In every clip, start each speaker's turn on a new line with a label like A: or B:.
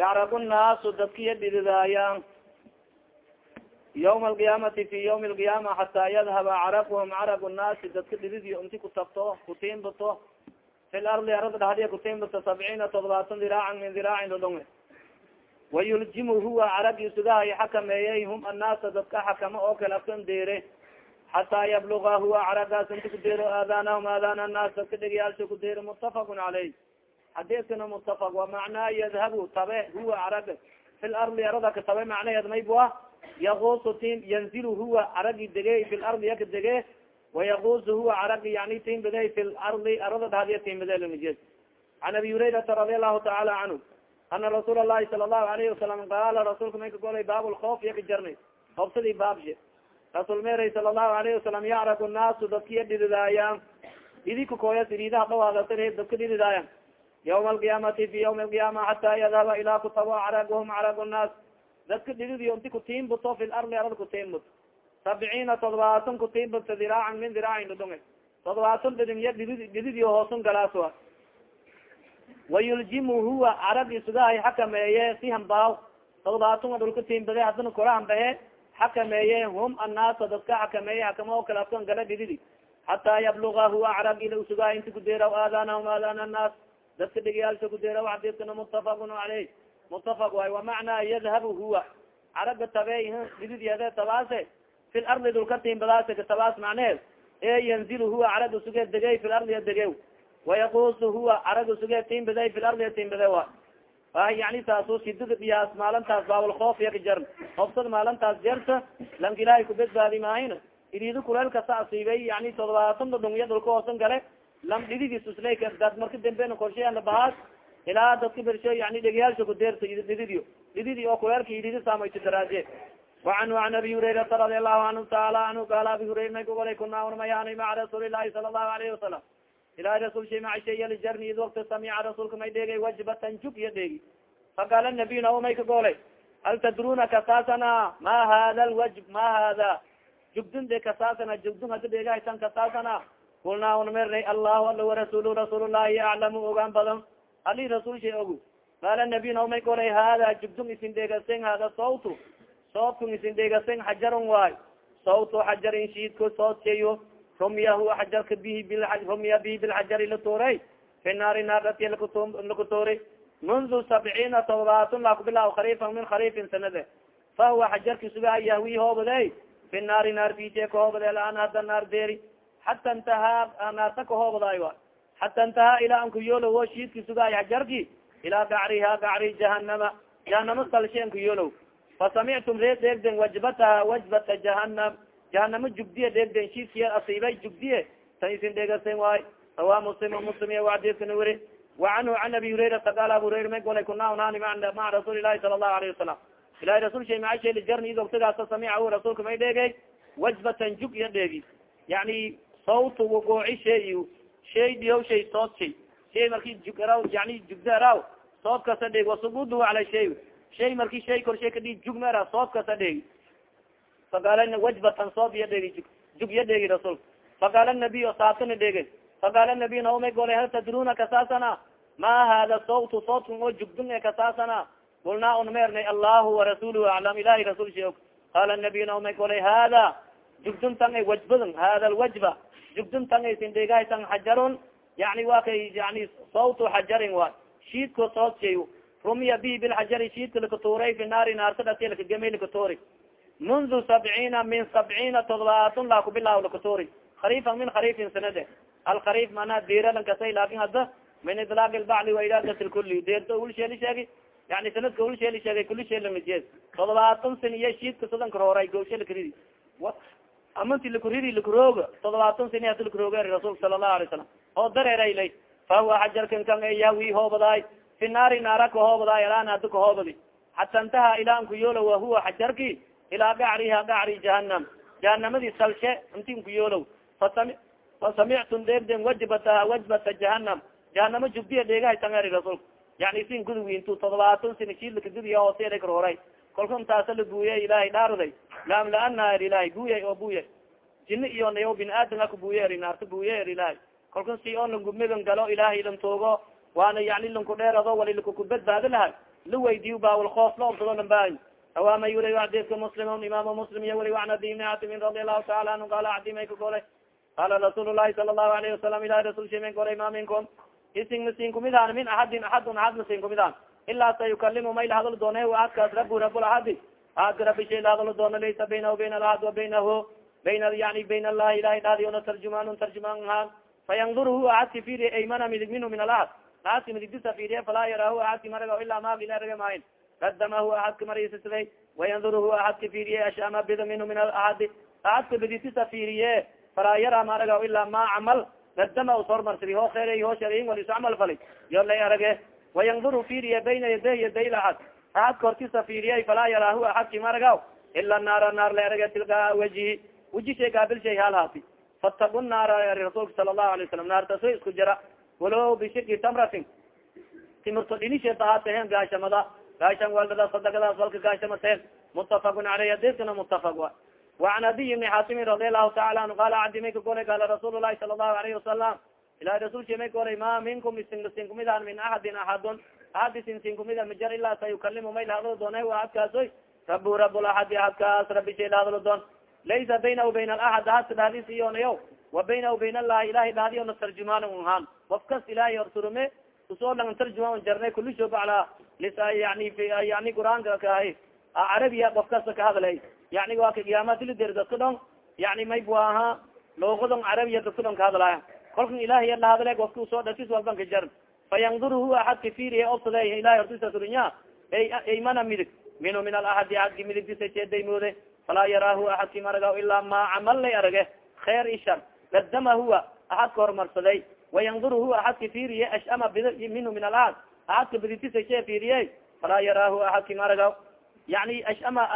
A: yacrabu nnaasu dadkiya dhididaayaan yawma alqiyaamati fi yawmi alqiyaama xataa yadhaba caraquhum caragu nnaasi dadka dhididiyo inti kutabto kutiimbato fi lardi arada dhahdiya kutiimbato sabciina todobaatan diraacan min diraacin dodonge wayuljimu huwa caragi sugahay xakameeyey hum annaasa dadka xakama oo kale afkan deere xataa yabluga huwa caragaas inti kudeero aadanahum aadan annaas dadka dhegiyaalsha kudeero mutafaqun caleyh xadiiskana mutafaq wa macnaa yadhabu tabe huwa carag fi lardi arada ka tabe macnaheed maybua yakusu tin yanzilu huwa caragi dege fi lardi yaka dege wayakusu huwa caragi yani tin bede fi lardi arada dhahdiya tin bede lmijed can abi hurayrata radi allahu taala canhu ana rasuul alahi sala allahu alayhi wasalam qaala rasuulka may ka golay baab lkoof yaka jarnay koobsadii baabshe rasuul meray sala allahu alayhi wasalam yacragu naasu dadkiya dhiridaayaan dhidi kakooyas iriidaha dhawaadasa dadka dhiridaayaan yawma alqiyaamati fi yawmi alqiyaama xataa yadhaba ilaa kutabo caraguhum caragu nnaas dadka dhiridiyo inti kutiimbuto fi lardi arad kutiimbut sabciina todobaatan kutiimbuta diraacan min diraacin dhudhunga todobaatan dhidimya dhidi dhididiyo hoosun galaas wa wayuljimu huwa carag isugahay xakameeye si hambaaw todobaatan dhulka tiimbade hadana kora hambahe xakameeye hum annaasa dadka xakameeye hakama oo kale afkan gala dhididi xataa yabluga huwa carag ila usugahay inti kudeeraw aadanahum aadan annaas dadka dhegiyaalsha kudeeraw xadiiskana mutafaqun caleyh mutafaq waay wamacnaa yadhabu huwa? Caraga tabe dhididiyade tabaase? Fi lardi dhulka tiimbadaase katabaas macneed ee yanzilu huwa carag usuge degey fi lardi degew. Wayakusu huwa carag suge timbade fi lardi timbade wa ah yani taasu sidada dhiyaas maalintaas baawalkoof yaka jarn hofsad maalintaas jarta lanka ilaahay kubadbaadi maahin irido kuleelkasa asiibay yani todobaatan dhudhungya dhulka hoosan gale lam dhididis uslay dad marka dambena korsheana bahaas ilaa dadka bersho yani dhegiyaalsha kudeerta dhididio dhididi oo kuleelka irido saamayto daraaje wacanhu an abi hurayrata radi allahu anhu taala anhu qaala abi hurayra may kagolay kunaa unamayaanay maca rasuuli lahi sala allahu alayhi wasalam ilahi rasul shay maca shayali jarni id wakta samica rasuulka may dheegay wajbatan jug iyo dheegi. Faqaala nabiy nao may ka goolay hal tadruna kasaasana ma hada lwajb ma hada jugdun de kasaasana jugdun hada dheegahaysan kasaasana kulnaa unamernay allahu ala warasulu rasuulullahi aclamu ogaan badan ali rasul shay ogu qaala nabiy nao may golay hada jugdun isin dheegasen hada sawtu soodkun isin dheegasen xajarun waay sawtu xajarin shiidko soodkeyo rumya huwa xajarka bihi rumya bihi bilxajari latuuray fi naari naarati lakutuuri mundu sabciina todobaatan lakubilaaw khariifan min khariifin sanade fa huwa xajarki sugaa yahwi hoobade fi naari naar bije kahoobade laan hada naar deeri xata intahaa naarta kahoobaday wa xata intahaa ilaa an kuyoolow shiidki sugaay xajarki ilaa gacriha gacri jahanama jahanamo salshe an kuyoolow fasamictum ree deegden wajbataha wajbata jahanam jahanamo jugdiye deegden shiidkiya asiibay jugdiye tan isin dheegasen waay sawa muslim muslim iya wadiskana weri wacanhu can abi hurayrata qaal abu hurayra may golay kuna unaani maca rasuuli lahi sala allahu alayhi wasalam ilahi rasul shay maca sheli jarni idogtagaasa samicahu rasuulka may dheegay wajbatan jug iyo dheegi yani sawtu wagooci shay shay diyaw shay sood shay shay marki jugaraw yani jugdaraw sood kasa dheegi wasubudu ala shay shay shay korshay kadhi jugmera sood kasa dheegi faqaala wajbatan sood iyo dheegi jug jug iyo dheegi rasuulka faqaala nabiy saatana dheege faqaala nabiy naomay golay hal tadruna kasaasana ma hada sawtu soodkun oo jugdun e kasaasana kulnaa unmeernay allahu warasuluhu aclam ilahi rasul she qaala nabiy naomay golay hada jugdun tan ay wajbadun hada lwajba jugdun tan ay sindheegahay tan xajarun yani wa kay yani sawtu xajarin wa shiidko sood shay rumiya bihi bilxajari shiidka lakatuuray fi naari naarta dhati lakagemay lakatuuri mundu sabciina min sabciina todobaatun laa kubilaaw lakatuuri khariifan min khariifin sanade alkhariif manaa diralan kasay laakin hadda min idlaaq lbacli wa ilaadat lkuli deerto ulsheeli sheegi yani sanadka ulsheeli sheegay kuli sheelamajeed todobaatan sin iyo shiidka sadan karooray gawshe lakaridi amanti lakuridi lakurooga todobaatan sin hadi lakurooga rasulka sala allahu alay salam oo dareeray fa huwa xajarkan kan yawi hoobadaay fi naari naara kahoobadaay alaan hada kahoobadi xata intaha ilaa an kuyoolo wa huwa xajarki ilaa gacriha gacri jahanam jahanamadi salshe inti nkuyoolow fasami fasamictum deegden wajbataha wajbata jahanam jahanamo jugdiya dheegahay tangeri rasulka yani sin gudugi intu todobaatan sin shidlaka gudiya hooseeda karhoray kolka intaasa la buuye ilaahay dhaarday laamlaana er ilahay buuyay oo buuya jini iyo nayo bin aadam aka buuye eri naarta buuye er ilahay kolka si oo langumegan galo ilaahay lan toogo waana yani lanku dheerado wali lakukubadbaadi lahay. La weydiy bawlkoof la obsado lambahay awaamay weli xadiska muslim imam muslim iyo weli an adi ibni xatimin radi allahu taala anhu qala adi may ka golay qala rasuul lahi sala allahu alayhi wasalam ilahi rasul shi may golay ma minkum ising masin kumidaan min axadin axadun axad masin kumidaan ilaa sayukalimu may la hadlo doone aadkaas rabu rabulahadi aadka rabi shay la hadlo doono laysa baynahu bayn alahad wa baynahu bayn yani bayn allahi ilahi dhadi ona tarjumaan tarjumaan ahaan fayandur hu aadka firiye aymana midig minhu min alahad aadka midigdisa firiye falaa yaraahu aadki maraga ilaa maagila raga maayin kadamahu aadka marisiday wayandur hu aadka firiye ashama bida minhu min alahadi aadka biditisa firiye falaa yara maraga ilaa ma camal kadama us hormarsadi ho kheer ho sharin wal iscamal fali yo lay arage wayandur firiye bayna yaday yaday laad aadka hortisa firiye falaa yaraahu aadki maragaw ila naara naar la arage tilkaa wajihi waji shay gaabil shay halhaati fattaku naara rasuulka sala allahu alay wasalam naartaso isku jira walow bishiki tamratin timirto dhinishe bahaatehen gaashamada gaashan waldada sadagadaas walka gaashamateen mutafakun aleyh adeskana mutafak wa وan adiy ibni xaatimin radi allahu taala anhu qala cadi may ka golay qala rasuul lahi sala allahu alayhi wasalam ilahi rasulki may golay ma minkum isin sin kumidaan min axadin axadun axad isin sin kumida majar ilaa sayukalimu may lahadlo doona ahadkaasoy rabu rabulaxadi ahadkaas rabi shay lahadlo doon laysa baynahu bayn alaxad ahadka dhaadis iyonayo wa baynahu bayn allahi ilahay dhaadiyona tarjumaan ahaan of kas ilahay horsurume u soo lang tarjumaan jarnay kulisho bacla lisa yani yani qur'aanka kaahay carabiya of kasta ka hadlay yani waa ka qiyaamaadilider dadka dhon yani may bu ahaa luuqadon carabiya dadka dhon ka hadlaya kolkan ilahiy la hadle ofka u soo dhasis walban ka jar fayandur hu axadka firiye obsada ilahay hortisa surinya aymana midig minhu min alaxadi axadki midigtisa jeedaymoode falaa yaraahu axadki maraga ilaa ma camal lay arage kheer ishar kadama huwa axadka hormarsaday wayandur hu axadka firiye ashama bid minhu min alaxad axadka biditisa shee firiye falaa yaraahu axadki maraga yani ashama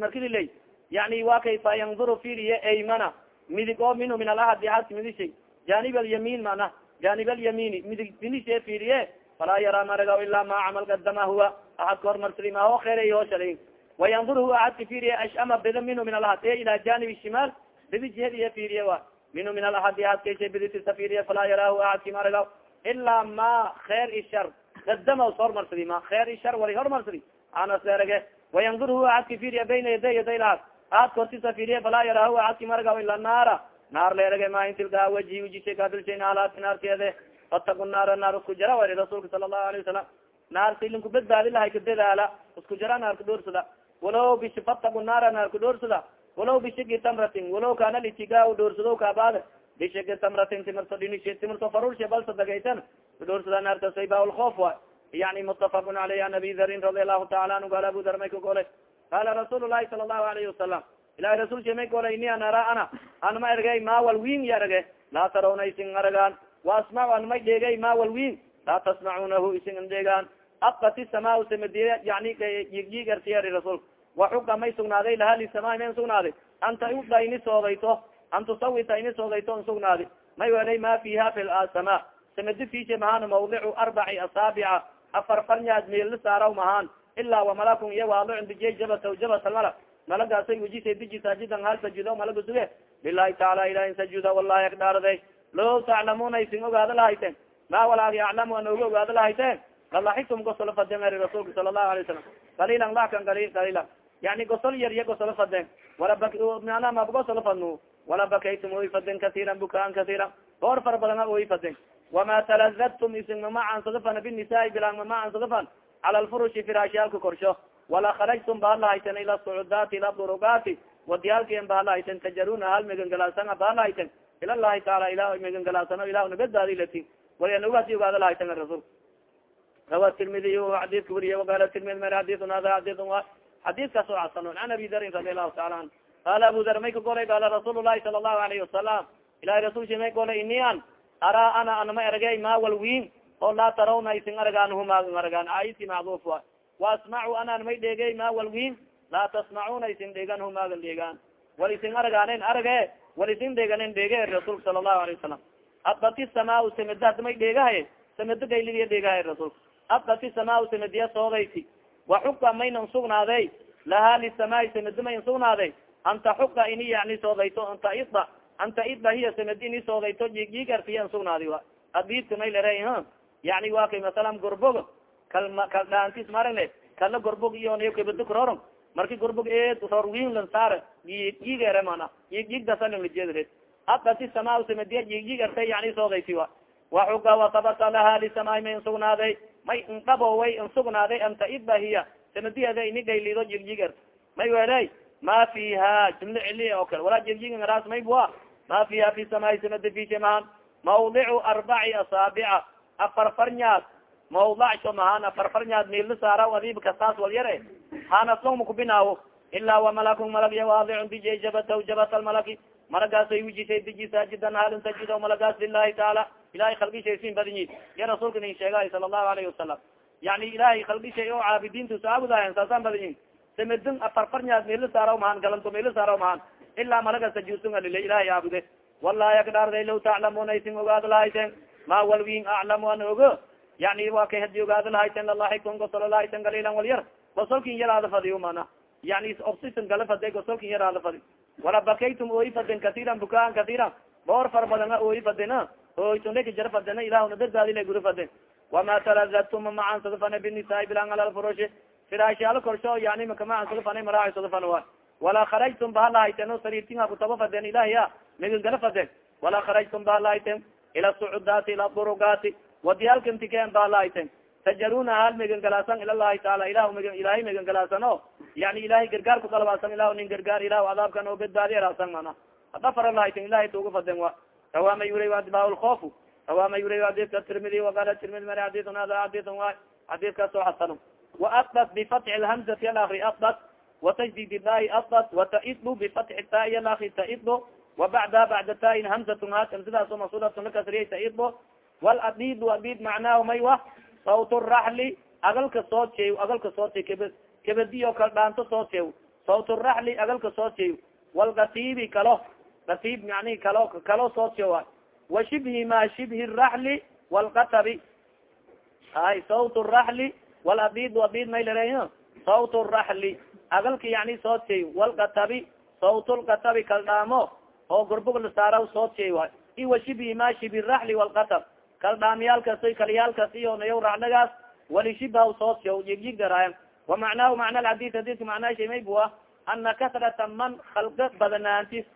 A: markililey yani wa kay fa yanduru firiye aymana midig oo minhu min alaxadi axadka midishay janib alyamin mana. Janib alyamini midig dinishe firiye. Falaa yaraa maraga ilaa ma camal kadama huwa. Axadka hormarsadi ma ho kheer ho shalay wayandur hu axadka firiye ashama bida minhu min alahad. E ila janib shimaal bidi jihadiye firiye wa. Minhu min alahadi ahadkasha biditisa firiye. Falaa yaraahu axadki maraga ilaa ma kheer ishar. Kadama us hormarsadi ma. Kheer ishar wali hormarsadi anas erage wayandur hu axadka firiye bayna yaday yaday lahad ahadka hortisa firiye. Falaa yaraahu axadki maraga ila naara naar leerage ma intilkaa waji wajisha kaabilshay naalaati naarteede fataku naara naar isku jara wari rasuulka sala allahu alayه wasalam naar silinku badbaadi lahay kadadaala isku jara naar kudhoorsada walow bishi fataku naara naar kudhoorsada walow bishigi tamratin walow kaana litigaa dhoorsado kaabaad bishigi tamratin timirto dhinish timirto farulshe balsa dagaytan kudhoorsada naartasay baalkoof wa. Yani mutafakun aleyh an abi darin radi allahu taala anhu gaala abu dar may ka golay qaala rasuul lahi sala allahu alayhi wasalam ilahi rasulka may golay ini an ara ana an ma ergay ma walwin ya arage laa tarawna isin aragaan waasmac an may dheegay ma walwin laa tasmacunahu isin an dheegaan. Abati samaa samadiye yani yigyig artiyari rasulka waxuga may sugnaaday laha lisama may sugnaaday. Anta uda ini soodayto an tusawita ini soodayto n sugnaadi. May welay ma fiha fi sama samadi fishe mahaan mawdicu arbaci asaabica afar farnyaad meelna saaraw mahaan. Ilaa wamalakun iyo waadicun dijiya jabata jabat almalak malagaasay wejisa diji saajidan hal sajudo malaga suge. Lilahi taala ilahin sajuda wallahi agdhaarday low taclamuna isin ogaada lahayteen ma walaagi aclamu an oga ogaada lahayteen lalaxitum gosolo faden eri rasuulka sala allahu alay wasalam qaliilan lakan ali qaliila yani gosol yar iya gosolo faden wala mana mab gosolo fadnu. Wala bakaytum oy faden kasiiran bukaan kasiiran goor fara badan a oy faden wama talazadtum isin mamacaansodafan binisaai bilaan mamacaansodafan cala lfurushi firaashyaalka korsho wala kharajtum bahalahayten ila sucudaati ila durugaati wadiyaalkien bahalahayten tajaruna hal megangalaasan bahalahayten ila llahi taala ilah megangalaasano ilah nabadbaadi lati walianugasi ogaada lahayten rasul rawa tirmidiy xadidka weriye waqala tirmidi mer xadidun hada xadidun wa xadidkaas oo casanon an abi darin radi allahu taala anhu qala abu dar may ka golay qala rasuul lahi sala allahu alayhi wasalam ilahi rasulki may golay ini an araa ana anama ergay ma walwin oo laa tarawna isin argaan huma argaan aisi macduf wa waasmacu anaan may dheegay ma walwin laa tasmacuna isin dheegan humaagan dheegaan wal isin argaanen arage wal isin dheeganen dheege rasulka sala allahu alayه wasalam abati samaa sameda hadda may dheegahay sameda gaylidiya dheegahay rasulka abati samaa samediya soodayti waxuka maynan sugnaaday lahaa lisamaai samedi mayn sugnaaday anta xuka ini yani soodayto anta ida anta ida hiya samedi ini soodayto jigigartiyan sugnaadi a adidka may lere yani wa kay masalan gorbog kal kal dhaantis maragne kala gorbog iyo niyo kibado karoron marki gorbog e rorwin lan saar yig ere mana. Yig yig dasalan lajeedre adasi samaa samadiya yig yig erte yani soogaysi wa waxuga watabata laha lisamaay may insugnaaday may indhabo way insugnaaday anta iba hiya. Samadiyeeda ini gaylido yig yig erte. May weley ma fiha jumlo cili oo kale walaa yig yig ngaras may bua. Ma fiha fi samaai samada fishe mahan mawdicu arbaci asaabica afar farnyaad mawdacso mahaan afar farnyaad miilna saara adiib kastaas wal yare hanasong makubinaawo ilaa wamalakun malag ya waadicun dijay jabataw jabat almalaki malagaasay wijisay diji saajidan halin sajido malagaas lilahi taala ilahay khalgishay badinyi ya rasuulka nin sheegay sala allahu alayhi wasalam yani ilahay khalgishay oo caabidiintu saabudayan saasaan badinyi samedin afar farnyaad miila saaraw mahaan galanto miila saaraw mahaan ilaa malaga sajusun alile ilahay aabude wallahi akdhaarday law taclamuna aysin ogaado lahayten ma walwin aclamu an ogo yani wa kay haddii ogaado lahayten lalahi kon gosolo lahayten galilan wal yar gosolkin yaraada fadiyo mana yani obsisan gala fade gosolkin yaraada fadi. Wala bakaytum ooyi faden katiran bukaan katiran. Boor far badana ooyi fadena ooytunleka jara fadena ilahuna dardaadila guri faden wama talazadtum macaansada fane binisaai bilan alal furushi firashaalo korsho yani makamacansada fane maraacsada fan wa walaa kharajtum bahalahayten sariirtinga kutaba faden ilahiya. Migin gala faden walaa kharajtum bahalahayten ila sucudaati ila durugaati wadiyaalkantikeen bahalahayten tajaruna hal megan galaasan ilalahi taala ilah mg ilahay megan galaasan o yani ilahay gargaar ku dalbaasan ilah nin gargaar ilah cadaabkan oo badbaadi araasan mana. Hada fara lahayten ilahay tuuga faden wa. Rawama yura adbaa lkoof rawama yura adidka tirmidi waqala tirmidi mari adidun hada adidun wa adidkaas oo xasano waasbat bifatxi lhamzati alakri asbat. Watajdid daai asbat wataidlu bifatxi taai alakri taidlo wabacda bacda tain hamzatun hat hamzadaaso masulatun lakasriyay taidlo waladid adid macnaahu may wa? Sawt raxli agalka soo jeew agalka soo jeew kb kabadiyo kal dhaanto soo jeew. Sawt raxli agalka soo jeew. Walkatiibi kalo katiib yani kalo kalo soo jeew wa shibhi ma shibhi raxli walkatabi ay sawt raxli waladid adid may lare sawt raxli agalka yani soo jeew. Walkatabi sawt lkatabi kal dhaamo. Oo gurbug la saaraw soo jeew i wa shibhi ma shibhi raxli walkatab kaldhaamiyaalkas kaliyaalkas iyo nayaw racdagaas walishibaw soosya yigyig daraayan wamacnaahu macna alxadid hadidka macnaa shay bua ana kasrata man khalqa badanaantis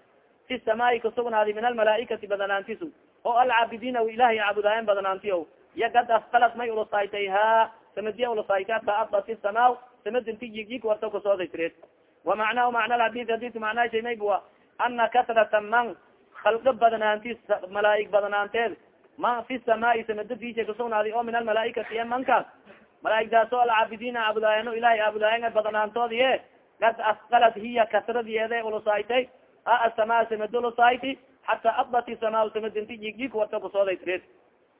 A: fi samaai kasugnaadi min almalaaikati badanaantisu oo alcaabidiina ilahay caabudaayan badanaanti o iya gad asqalat may ulusaytay ha samadiya ulusaytay ata fi samaa samadinti yigyig warta kasooday tireed wamacnaahu macna alxadid hadidka macnaa shay may bua ana kasrata man khalqa badanaantis malaaig badanaanteed ma fi samaai samada fisha kasugnaadi oo min almalaaikati e mankaas malaaigdaas oo alcaabidiina aabudaayano ilahay aabudaaya badanaantoodiye kad asqalat hiya kasradiyeede ulusaytay a asamaa samada ulusayti xataa adbati samaa samadinti jigjig warta kusooday tireed.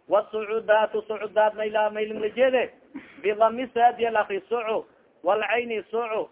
A: Wasucudaatu sucudaat mayla maylinglajeede bidami saadi alakri sucu walcayni sucu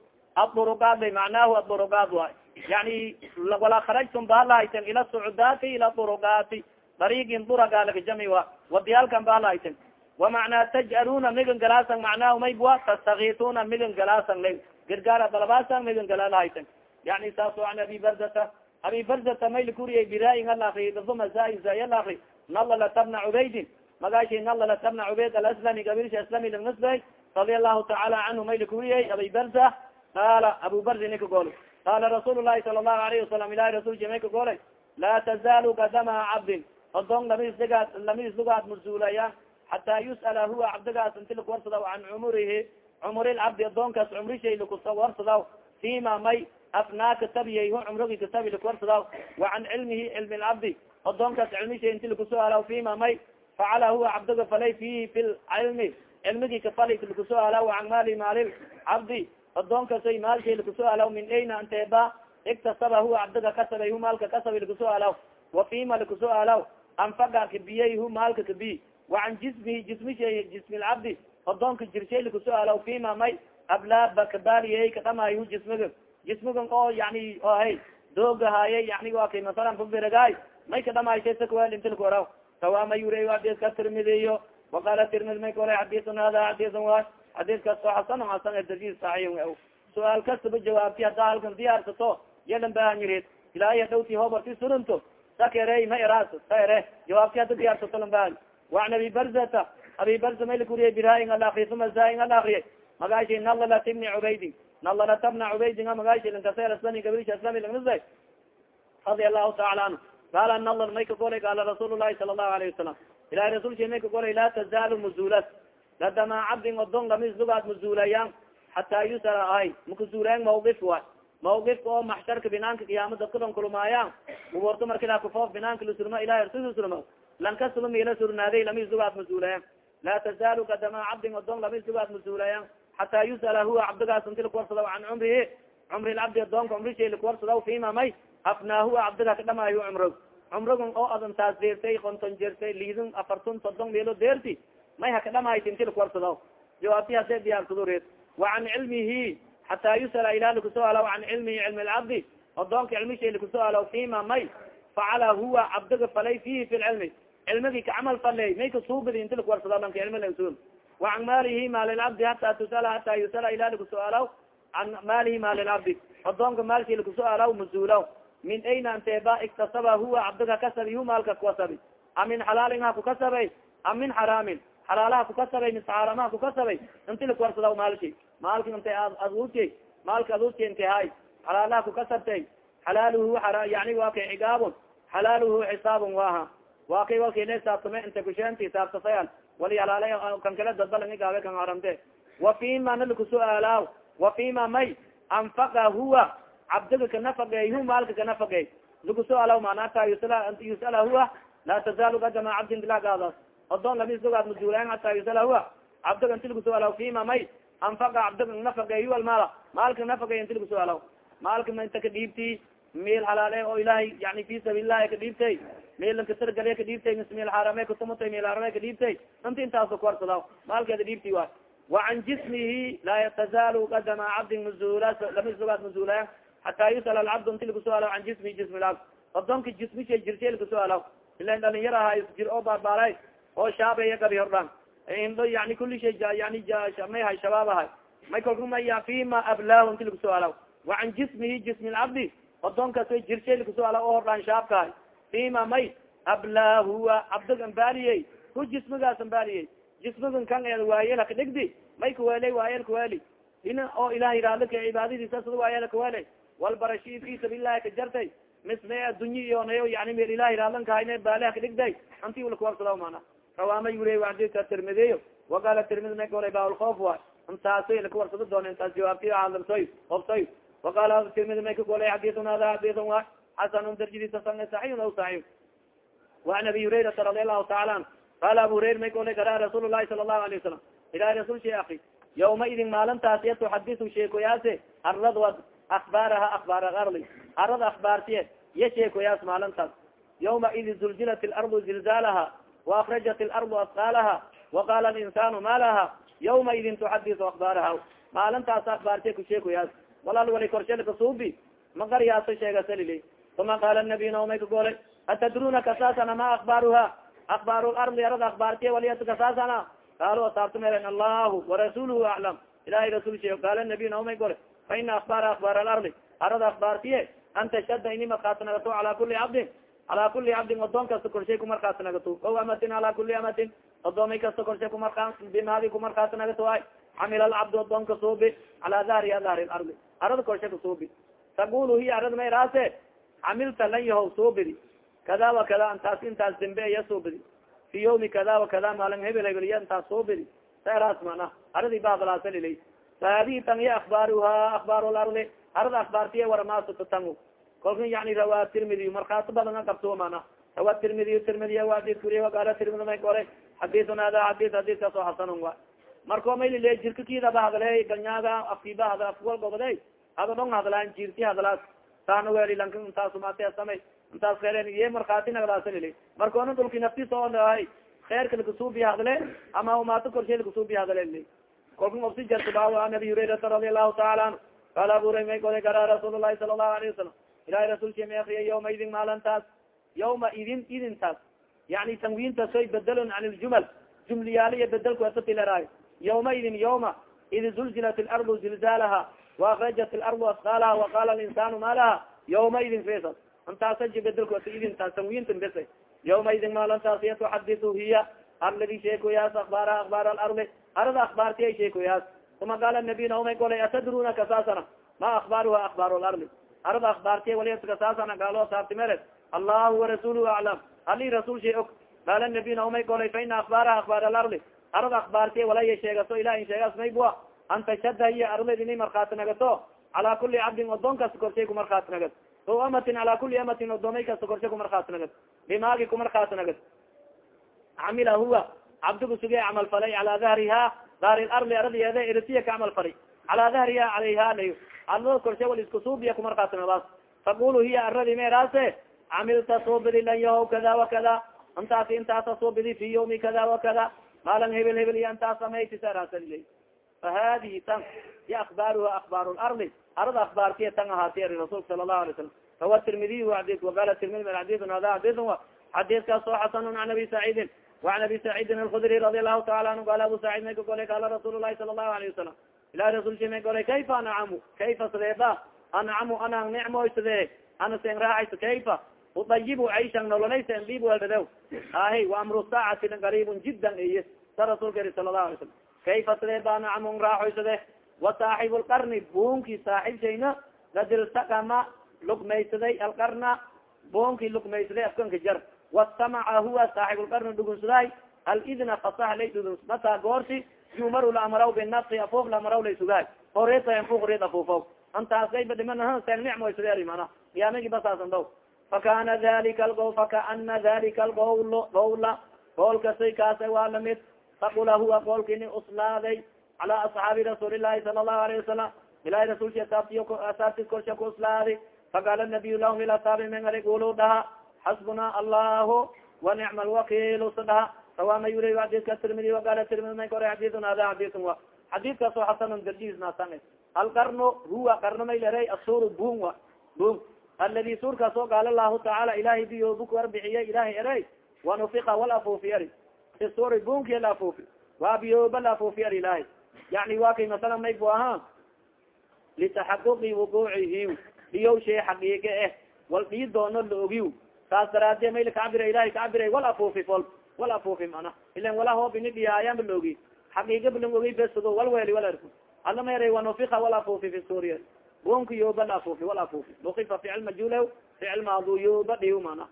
A: adurugaad macnaahu adurugaad waay. Yani wala kharajtum bahalahayten ila sucudaati ila durugaati darigin duragaalakajami wa wadiyaalkan bahalahayten wamacnaa taj'aluna migan galaasan macnaahu maybwa tastakituna migan galaasan la gargaara dalabaasan migan galalahayten yani saas an abi barzata abi barzata mayl kuriyay biraayin alakri duma zay alakri nalalata bna cubaydin. Magaashi nalalata bna cubayd alaslami gabilsha aslami lanasbay radia allahu tacaala canhu mayl kuriyay abi barza. Qaala abu barzi nika gool qaala rasuul lahi sala allahu alayhi wasalam ilahi rasulki may ka goolay laa tazaalu kadama cabdin odon lamisgaad lamislugaad masuulaya xataa yus'ala huwa cabdigaas inti lakuwarsadaw can cumurihi cumuri lcabdi adoonkaas cumrishay lakuwarsadaw fima may afnaa katabiyay hu cumrigi katabi lakuwarsadaw wa can cilmihi cilmi lcabdi adoonkaas cilmishay inti lakusuaalaw fima may facala huwa cabdiga falay fihi fi lcilmi cilmigii kafali lakusuaalaw can maali maali cabdi adoonkaasay maalshay lakusuaalaw min ayna anteeba iktasaba huwa cabdiga kasabay hu maalka kasabay lakusuaalaw wa fima lakusuaalaw anfaga kabiyay hu maalka kabiy wacan jismihi jismishay jismi lcabdi odoonka jirshay lakusuaalaw fima may ablaaba kabaliyay kadhamay hu jismiga jismigan oo yani o hay doogahaye yani wa kay masalan bubiragaay may kadhamayshay sakawel inti lakuaraw sawama yura xadiiska tirmidiyo waqala tirmidi may kole xadiisun hada xadiisun wa xadiiskaas oo xasan xasan darjis saxiix su'aal kastaba jawaabti haddaa halkan diyaarsato yalan baahan yirid ilaahay dhowti hoobarti suranto sakere ma eraas sa ere jawaabti hadda diyaarsato lan baahan waan abi barzata abi barza may lakuriye biraayin ala akriy uma zaayin ala akriye magaashi nalalat ibni cubaydin nalalata bna cubaydin magaashi lankasay aslami gabrish aslami langnasa radia allahu taala anhu. Qaala nalal may ka golay qaala rasuul lahi sala allahu alayhi wasalam ilahi rasulki may ka golay laa tazaalu mazuulas ladamaa cabdin odon lamis lugaad mazuulayaan hataa yusara ahay makazuulayan mawqif wa mawqifka oo maxsharka binaanka kiyaama dadkadon kulmaayaan uborto markila kufoof binaanka lasurma ilahi arsusurma lanka sulumila surnaaday lamis lugaad mazuulayan laa tazaalu kadama cabdin odon lamis lugaad mazuulayan hataa yusala huwa cabdigaas inti lakuwarsadaw can cumrihi. Cumri lcabdi adoonka cumrishay lakuwarsadaw fima may. Afnaa huwa cabdiga ka dhamaayo cumrog cumrogon oo adantaas deertay konton jertay liidin afartun sodon meelo deerti. May haka dhamaayt inti lakuwarsadaw jawaabti hase diyaarsadureed. Wa can cilmihi hataa yusala ilaa lakusuaalaw can cilmihi cilmi lcabdi adoonka cilmishay lakusuaalaw fima may facala huwa cabdiga falay fihi fi lcilmi cilmigii kacamal faley may kasuubidi inti lakuwarsadaw lanka cilmi lansun وan maalihi maalilcabdi hata tusala hata yusala ila lakusuaalaw an maalihi maalilcabdi adoonka maalki lakusuaalaw mazuulaw min ayna anteba iktasaba huwa cabdiga kasabi hu maalka kukasabi a min xalaalin ha kukasabay am min xaraamin xalaalaha kukasabay mis xaaramaha kukasabay inti lakuwarsadaw maalki maalki inta aduuti maalka aduuti inti hay? Xalaalaha kukasabtay xalaaluhu yani waa kay cigaabun. Xalaaluhu xisaabun waha waa kay walkayla saabtame inta kusheenti saabtasayan wali halaala kan kale dadbalangigaabe kan aramte wa fima na lakusuaalaaw wa fima may anfaqa huwa. Cabdiga kanafagey hu maalka kanafagey lakusuaalaw mana ata yusala huwa. Laa tazaalu kadama cabdin dilagaadaas odoon lamislugaad maduulaan hataa yusala huwa. Cabdiga inti lakusuaalaw fima may anfaqa cabdiga nafagey huwa maala maalka nafagey inti lakusuaalaw maalka ma inta kadhiibti meel halaale oo ilahay yani fi sabiililahi kadhiibtay meelnkasargale kadhiibtay mis meel xaarame katumutay meel xaarame kadhiibtay inta intaas kakuwarsada maalkeeda dhiibti waay wacan jismihi laa yatazaalu kadama cabdin mazuula lamislugaad mazuulaya hataa yusala alcabdu inti lakusuaalaw can jismihi jismi lcabd odonka jismisha jirte lakusuaalaw ilan dhalinyar aha jir oo baarbaaray oo shaabeya gabi hordhan indo yani kuli shay yani may hay shabaab ahay may kalkumaya fima ablaahu inti lakusuaalaw wacan jismihi jismi lcabdi way jirshay lakusuaalaw oo hordhaan shaabkahay fima may ablaahuwa cabdig ambaliyey hu jismigaas ambaliyey jismigan kan eed waayel hakadhigdi may kaweeley waayel kaweeli ina oo ilahay raadika cibaadadiisa sida waayel kaweeley walbarashi fi sabiililahi ka jartay misme addunya iyo nayo yani meel ilahay raadan kahayne baali hakadhigday anti ulakawarsadaw mana rawaama yuriy adika tirmidiyo waqaala tirmidi may golay baalkoof waay intaasoy lakawarsado doona intaas jawaabti hadalsoy ofsoy waqaala tirmidi may ka golay xadiun hada xadiun waay xasan darjadiisa sa saxiixun aw saxiix waan abi hurayrata radi allahu taala an qaala abu hurayra may golay garaa rasuul lahi sala allahu alayه wasalam ilahi rasul she aki yawma idin maalintaas ya tuxadisu sheekoyaase arad akbaaraha akbaar arli arad akbaartiye ya sheekoyaas maalintaas yawma idi zulzilat lardu zilzaalaha waakrajat lardu asqaalaha waqaala alinsanu ma laha yawma idin tuxadisu akbaaraha maalintaas akbaartiye kusheekoyaas walaal wali korshelkasuubi magariyaaso sheegasalili uma qaala nabiy naomay ka golay atadruna kasaasana ma akbaaruha akbaar lardi arad akbaartiye waliyat kasaasana qaalu asaabta melen allahu warasuluhu aclam ilahay rasul shee qaala nabiy naomay gole fa ina akbaara akbaar alardi arad akbaartiye an tashhada ini markaas nagato ala kuli cabdin ala kuli cabdin odoon kasta korshay kumarkaas nagato o amatin ala kuli amatin. Odoomay kasta korshay kumarkaa bimaadi kumarkaas nagato ay. Camila alcabdu odoonka suubi cala dahri dahri lardi arada korshay kasuubi taqulu hiya arad mayraase camilta lan yahow suubidi kada wa kada intaas intaas dambe iya suubidi fi yawmi kada wa kada maalin hebel hebeliya intaas suubidi saeraas mana aradi baadalaasalilay faadihi tan ya akbaaruha akbaar lardi arada akbaartiye waramaasutatangu kolka yani rawaa tirmidi markaato badan qabto mana rawa tirmidi tirmidiya waadis kuriy wagaala tirmidi may gore xadisun hada xadis xadiskaas oo xasanun wa marko maylile jirka kidaba hadle ganyaaga afkiba had afwal gobode hada dhong hadlaan jirti hadlaas saana weli lanka intaasumate samay intaas kheren ye markhaati nagdaasalili markoona dhulki naftis oo ahay kheerka lakasuubi hadle ama umaato korshe lakasuubi hadle kolka obsi jarta ba an abi hurairata radi allahu taala anhu. Qaala abu hurayra may golay garaa rasuul lahi sala allahu alayhi wasalam ilahi rasulki may akriya yawma idin maalintaas yawma idin idintaas. Yani tanwiintaas oy bedelon can ljumal jumliyaaliya bedelku atatileray yawma idin yawma id zulzilat lardu zilzaalaha waakrajat lardu asqaalaha waqala linsanu ma laha? Yawma idin fesas intaasa beddelku idintaas tanwiintan besa yawma idin maalintaas yatuxadisu hiya arladi sheekoyaas akbaaraha akbaar alardi arada akbaarti ay sheekoyaas. Uma qaala nabiy naomay golay atadruna kasaasana ma akbaaruha akbaar lardi arada akbaartiya wali kasaasana gaalo saabtimere allahu warasuluhu aclam hali rasul shay og qaala nabiy naomay golay fa ina akbaaraha akbaar alardi arada akbaartiya walaya sheegaso ilah in sheegas maybua an tashhada hiya ardad ini markhaati nagato calaa kuli cabdin odoon kasta korshay ku markhaati nagad o amatin calaa kuli amatin odoomay kasta korshay kumarkhaati nagad bimaagi kumarkhaati nagad camila huwa. Cabdigu suge camal falay calaa dahriha daar lardi aradiyeede irisiya ka camal falay. Calaa dahriha alayha lay arlada korshe wal isku suubiya kumarkhaati nagaas taqulu hiya aradi meeraase camilta suubidi lan yahow kada wakada intaasi intaasa suubidi fi yawmi kada wakada maalan hebel hebel iyo intaas samaytisaraasalilay fahadihi tan ya akbaaruha akbaar lardi arada akbaartiya tan ahaatiy rasulka sala lahu alay salam fahuwa tirmidiy adis waqala tirmidi xadiun hada xadiun wa xadiiskaas oo xasanun can abi saciidin وan abi saciidin alkudri radi alahu taala anhu qala abu sacid may ka qala rasuul lahi sala lahu alayه wasalam ilahi rasulki may golay kayfa ancamu kayfa sadeeba ancamu anang nicmoy sade ana sen raacayso kayfa? Udayibu caishan nololaysa ndib weldadew ahi waamru saacati qaribun jidan iye. Sa rasulka iri sala lahu alay salam kayfa sadeeba ancamu raaxoysade wa saaxib lqarni bunki saaxibshayna gadirtakama lugmaysaday alqarna bunki lugmaysaday afkanka jar. Wasamaca huwa saaxib lqarni dhugunsaday alidna fasax lay dhugun mata goorti yumaru laamaraw binafsi afuuf laamaraw lay sugaay horeetayanfuqreed afuufo antaasayba dhiman sen nicmoysade mana qiyaamagi basaasan daw fakana dalika algo fakaana dalika algowl gowla goolkasay kaasa waa la mid fakula huwa goolkini uslaaday cala asxaabi rasuuli lahi sala allahu alayhi wasalam ilahi rasulki asaabti asaabtis korsha ku uslaadi faqaala nabiy lahum ilasaabi men arig ulu dhaha xasbuna allahu wanicma alwakiil sa sawama yuri xadiska tirmidi waqala tirmidi may kore xadiun hada xadiun wa xadiidkaas oo xasanun dardiisnasan alqarno huwa qarno may leray asur bun wa bun aladi suurkaas oo qaala lahu tacaala ilahay biyobuk warbixiye ilahay eray wanufika walafuufi eri si suri bunkiya laafuufi waa biyooba laafuufi er ilahay yani wa kay masala may bu ahaa litaxaquqi wuquucihi dhiyow shay xaqiiqe eh wal dhii doono la ogiw saas daraadee may lakacabira ilahay kacabira wal afuufi fol wal afuufi mana. Ilan wala hoob ini dhiyaayaanba la ogi xaqiiqa balang ogi besado wal weeli wal ma eray wanufika wal afuufi fi suuriya. Bunka yooba la afuufi wal afuufi nukifa ficil majule ficil maadu yooba dhiw mana.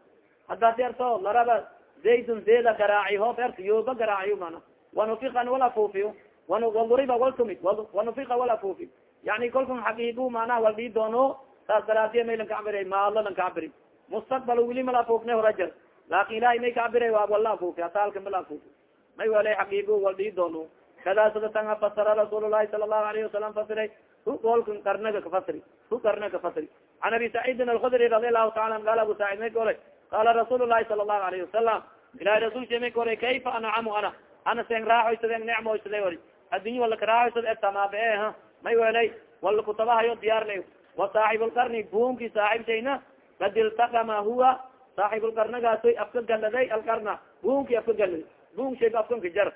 A: Haddaad erto laraba zaydun zeda garaaci hoob erto yooba garaaciy mana. Wanufikan wal afuufiy waluriba wal tumid. Wanufika wal afuufi yani kolkan xaqiigu manaha wal dhii doono saas daraadiya may lan kacabira maalo lan kacabiri mustaqbal wili mala afuufne horajar laakin ilahay may kacabira waa wala afuufi hataalka mala afuufi may wala xaqiigu wal dhii doono kada sada tanga fasara rasuul lahi sala allahu alayhi wasalam fasiray hu kolkan karnaga kafasri hu karna kafasri can abi saciidin alkudri radi allahu taala an qala abu sacid may golay qala rasuul lahi sala allahu alayhi wasalam ilahi rasulki may golay kayfa ancamu ana? Ana sen raaxoysade necmoysade ori addunya wala karaaxoysad etamaabe ha? May welay wala kutabahayo diyaarlay wa saaxib lqarni bunki saaxibshayna kad iltakama huwa saaxib lqarnagaasoy afka galaday alqarna bunki afka galaday bunk shayba afkanka jar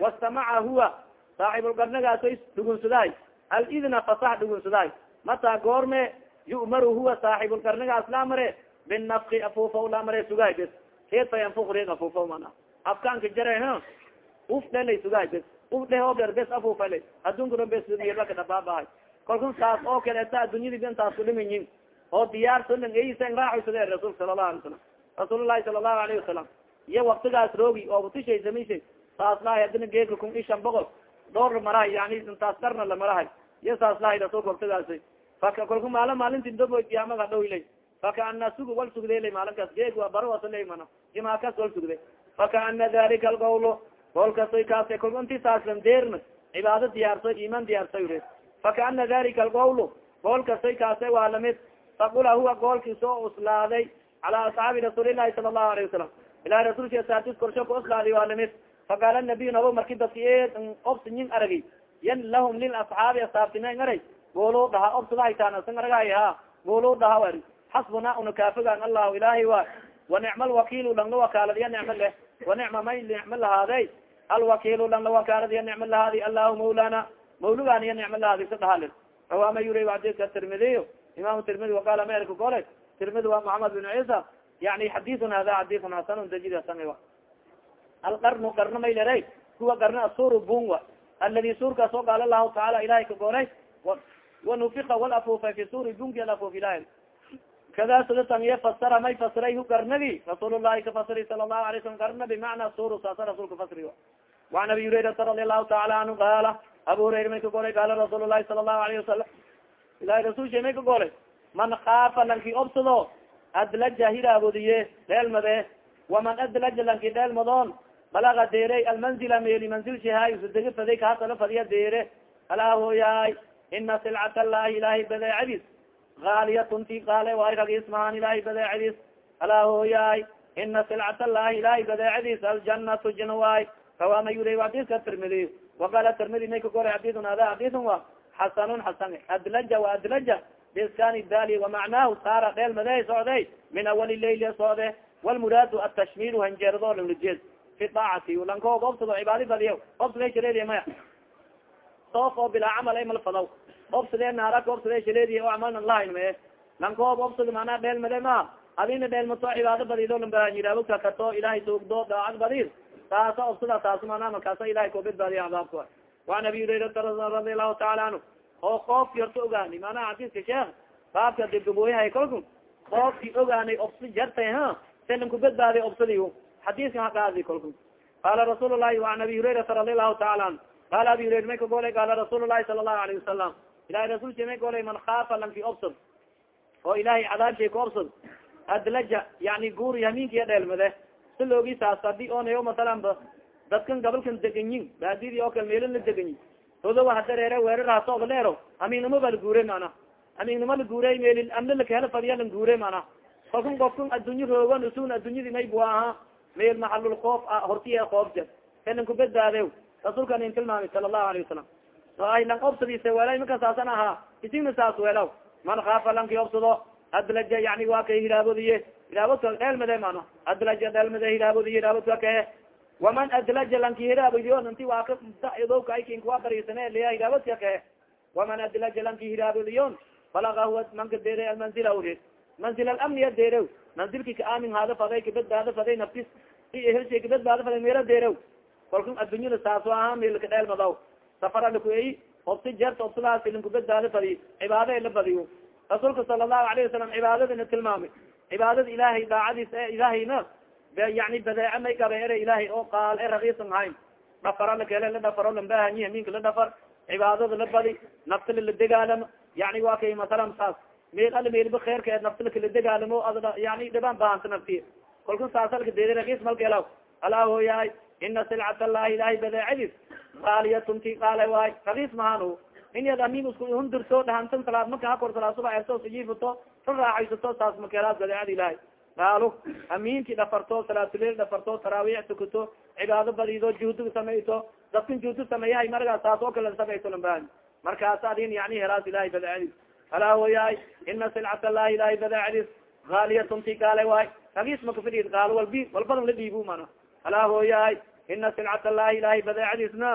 A: wastamaca huwa saaxib lqarnagaasoy dhugunsudaay alidna fasax dhugunsudaay mataa goorme yu'maru huwa saaxib lqarnagaas laamare binafki afuufaw laamare sugaay bes keed fayanfuk reeg afuufaw mana afkaanka jare uf dhelay sugaay bes uf dhe ober bes afuufale addunkuna bes yabaka dabaabahay kalkun saas oo kale ta addunyadi bintaas kudhimayin oo diyaarsan eysan raaxoysade rasuulka sala lahu alay salam rasuullahi sala allahu alayhi wasalam iyo waktigaas roogi oo butishay samaysay saas lahay adina geeka kun ishan boqol. Dhowr marahay yani intaas darna la marahay. Iyo saas lahay rasuulka waktigaas faka kalku maala maalinti dobo kiyaamada dhowilay fakaana sug wal sugdela maalinkaas. Geeg waa baro asaley mana imaakas wal sugde fakaana dalika alqawlo kolkasoy kaas kalku inti saaslan deerna. Cibaado diyaarso iman diyaarsoy re fakaana dalika alqawlo goolkasoy kaase waa la mid faqula huwa goolkii soo uslaaday cala asxaabi rasuulilahi sala allahu alayhi wasalam ilahi rasulki asaabtis korsho ka uslaaday waa la mid faqaala nabiy nabo marki dadki obsiyin aragi yan lahum lil asxaabi asaabtina aray goolo dhaha obsadahaytaan san aragahay ha goolo dhaha ari xasbuna una kaafogaan allahu ilahi wa wanicma alwakiilu lang la wakaaladiya nicmo leh wanicma may nicmo lahaadey alwakiilu lang la wakaaladiya nicmo lahaadi allahu maulana mawlugaaniya nicmo lahaadi sa dhahalin rawama yuri xadiska tirmidiy imam tirmidi waqala merka gole tirmidi wa muhamed bin ciisa. Yani xadiun hada xadiun hasan dajid hasan alqarnu qarno may leray kuwa qarno asur bun wa aladi suurkaas oo qaala lahu tacaala ilahay ka goolay wanufika walafufa fi suri bunki alafuf ilahi kada sadatan ye fasara may fasiray hu garnabi rasuul ka fasiri sala lahu alay slam garna bimacna sur saasa rasulka fasiri waan abi hurairata radi allahu taala anhu qaala abu hurayra may ka golay qaala rasuul sala allahu alayhi wasalam ilahi rasul sha may ka golay man kaafa lanki obsado adlaja hiraabodiye dheelmade waman adlaja lanki dheelmadoon balaga deere almanzila meeli manzil shahay usudega faday kaasala fadiya deere. Alaa hooyaay ina silcat allahi ilahay badeecadiis gaaliyatun ti qaale waay ragismahan ilahay badeecadiis alaa hooyaay ina silcat allahi ilahay badeecadiis aljanatu jina waay kawama yura adiska tirmidi. Waqala tirmidi may ka goray xadidun ada xadidun wa xasanun xasan adlaja wa adlaja biskani dali wamacnaahu saara dheelmade socday min awali layl socde walmuraadu atashmiiru hanjeerado lalajeed fi daacati lanko obsado cibaadi badiya obsade shareediya maya soof oo bilaa camal ay malfadaw obsade naaraka obsade shareediya o camalna lahayn mae lankoob obsado manaa dheelmade ma adina dheelmato cibaado badido lambaayiraabka kato ilahay tuugdo daacad badid taasa obsada taas mana markaasa ilahay koo badbaadiya cadaabka waan abi hurairata radi allahu taala canhu oo koofki horta ogaani manaa xadiiska sheekh baabka dibgabooyahay kolku koofki ogaanay obsa jartay ha? Selanku badbaaday obsadi xadiiskan hakaadi kolku qaala rasuul lahi waan abi hurairata radi allahu taala anhu. Qaala abi hurayra may ka golay qaala rasuul lahi sala allahu alayhi wasalam ilahay rasulka may golay man kaafa lanki obsad oo ilahay cadaabshay ka obsad adlaja yani guur yamiinkiya dheelmade si loogi saas onayo masalan dadkan gabalkan deganyin baadidii oo kale meelin la deganyi odowa hadareere weerar hasoogaleero amingnimo ba la guure mana amingnimo la guurey meel amna lakahela fadiya lan guure mana kalkun kofkun addunyo roogan usun addunyadi may bua aha meel maxalul koof hortiya koofja elan ku badbaadew rasuulkan in tilmaamay sala allahu alayhi wasalam ay lang obsadiisa weela imaka saasan ahaa. Isigna saas weelaw. Man kaafa lanki obsado. Adlaja yani waa kay hiraabodiye hiraabodka dheelmade mana adlaja dheelmade hiraabodiye hiraabodka kae waman adlaja lanki hiraabodiyo inti waa ka dowka aykinkuwa bariisane liya hiraabodka kae waman adlaja lanki hiraabodiyon balaga huwa manka deere almanzila ureed manzil alamniya deerew manzilki ka aamin haada faday kabadbaado faday naftis i helshay kabadbaado faday meelo deerew kalkun addunyada saaso aha meelka dheelmadaw safara lakueyi obsi jerta obsadaas ilinku badbaado fadi cibaada la badiyo rasuulka sala allahu alayhi wasalam cibaadadina tilmaamay cibaadada ilaahay daacadiis ilaahayna yani badeece may gabe ere ilaahay oo qaal e rakiisan hayn. Dhafara lakele la dhafaro lambahanyi minka la dhafar cibaadada la badi naftala la degaalamo yani waa kay masalan saas. Meel ala meelba kheerka e naftalaka la degaalamo yani dhibaan bahanta naftiya kalku saasalka deeda rakiis malkelaw alaa hooyahay ina silcat allahi ilahay badeecadiis gaaliyatun ti qaale waay. Rakiis mahano in yad amin isku hundirto dhahantan salaad maka hakor salaad suba erto sijiifato ka raaxaysato saas makelaad badeecada ilahay gaalo amiinki dhafarto salaatuleel dhafarto taraawiix tukato cibaado badido juhdi samayto dadkan juhdi sameeyahay margaa saas oo kale samayto lambaan markaas adin yani helaas ilahay badeecadiis alaa wayaay ina silcat allahi ilahay badeecadiis gaaliyatun ti gaale waay ragiis makafidid gaalo walbi walbadan la dhiibu mana alaa hooyahay ina silcat allahi ilahay badeecadiisna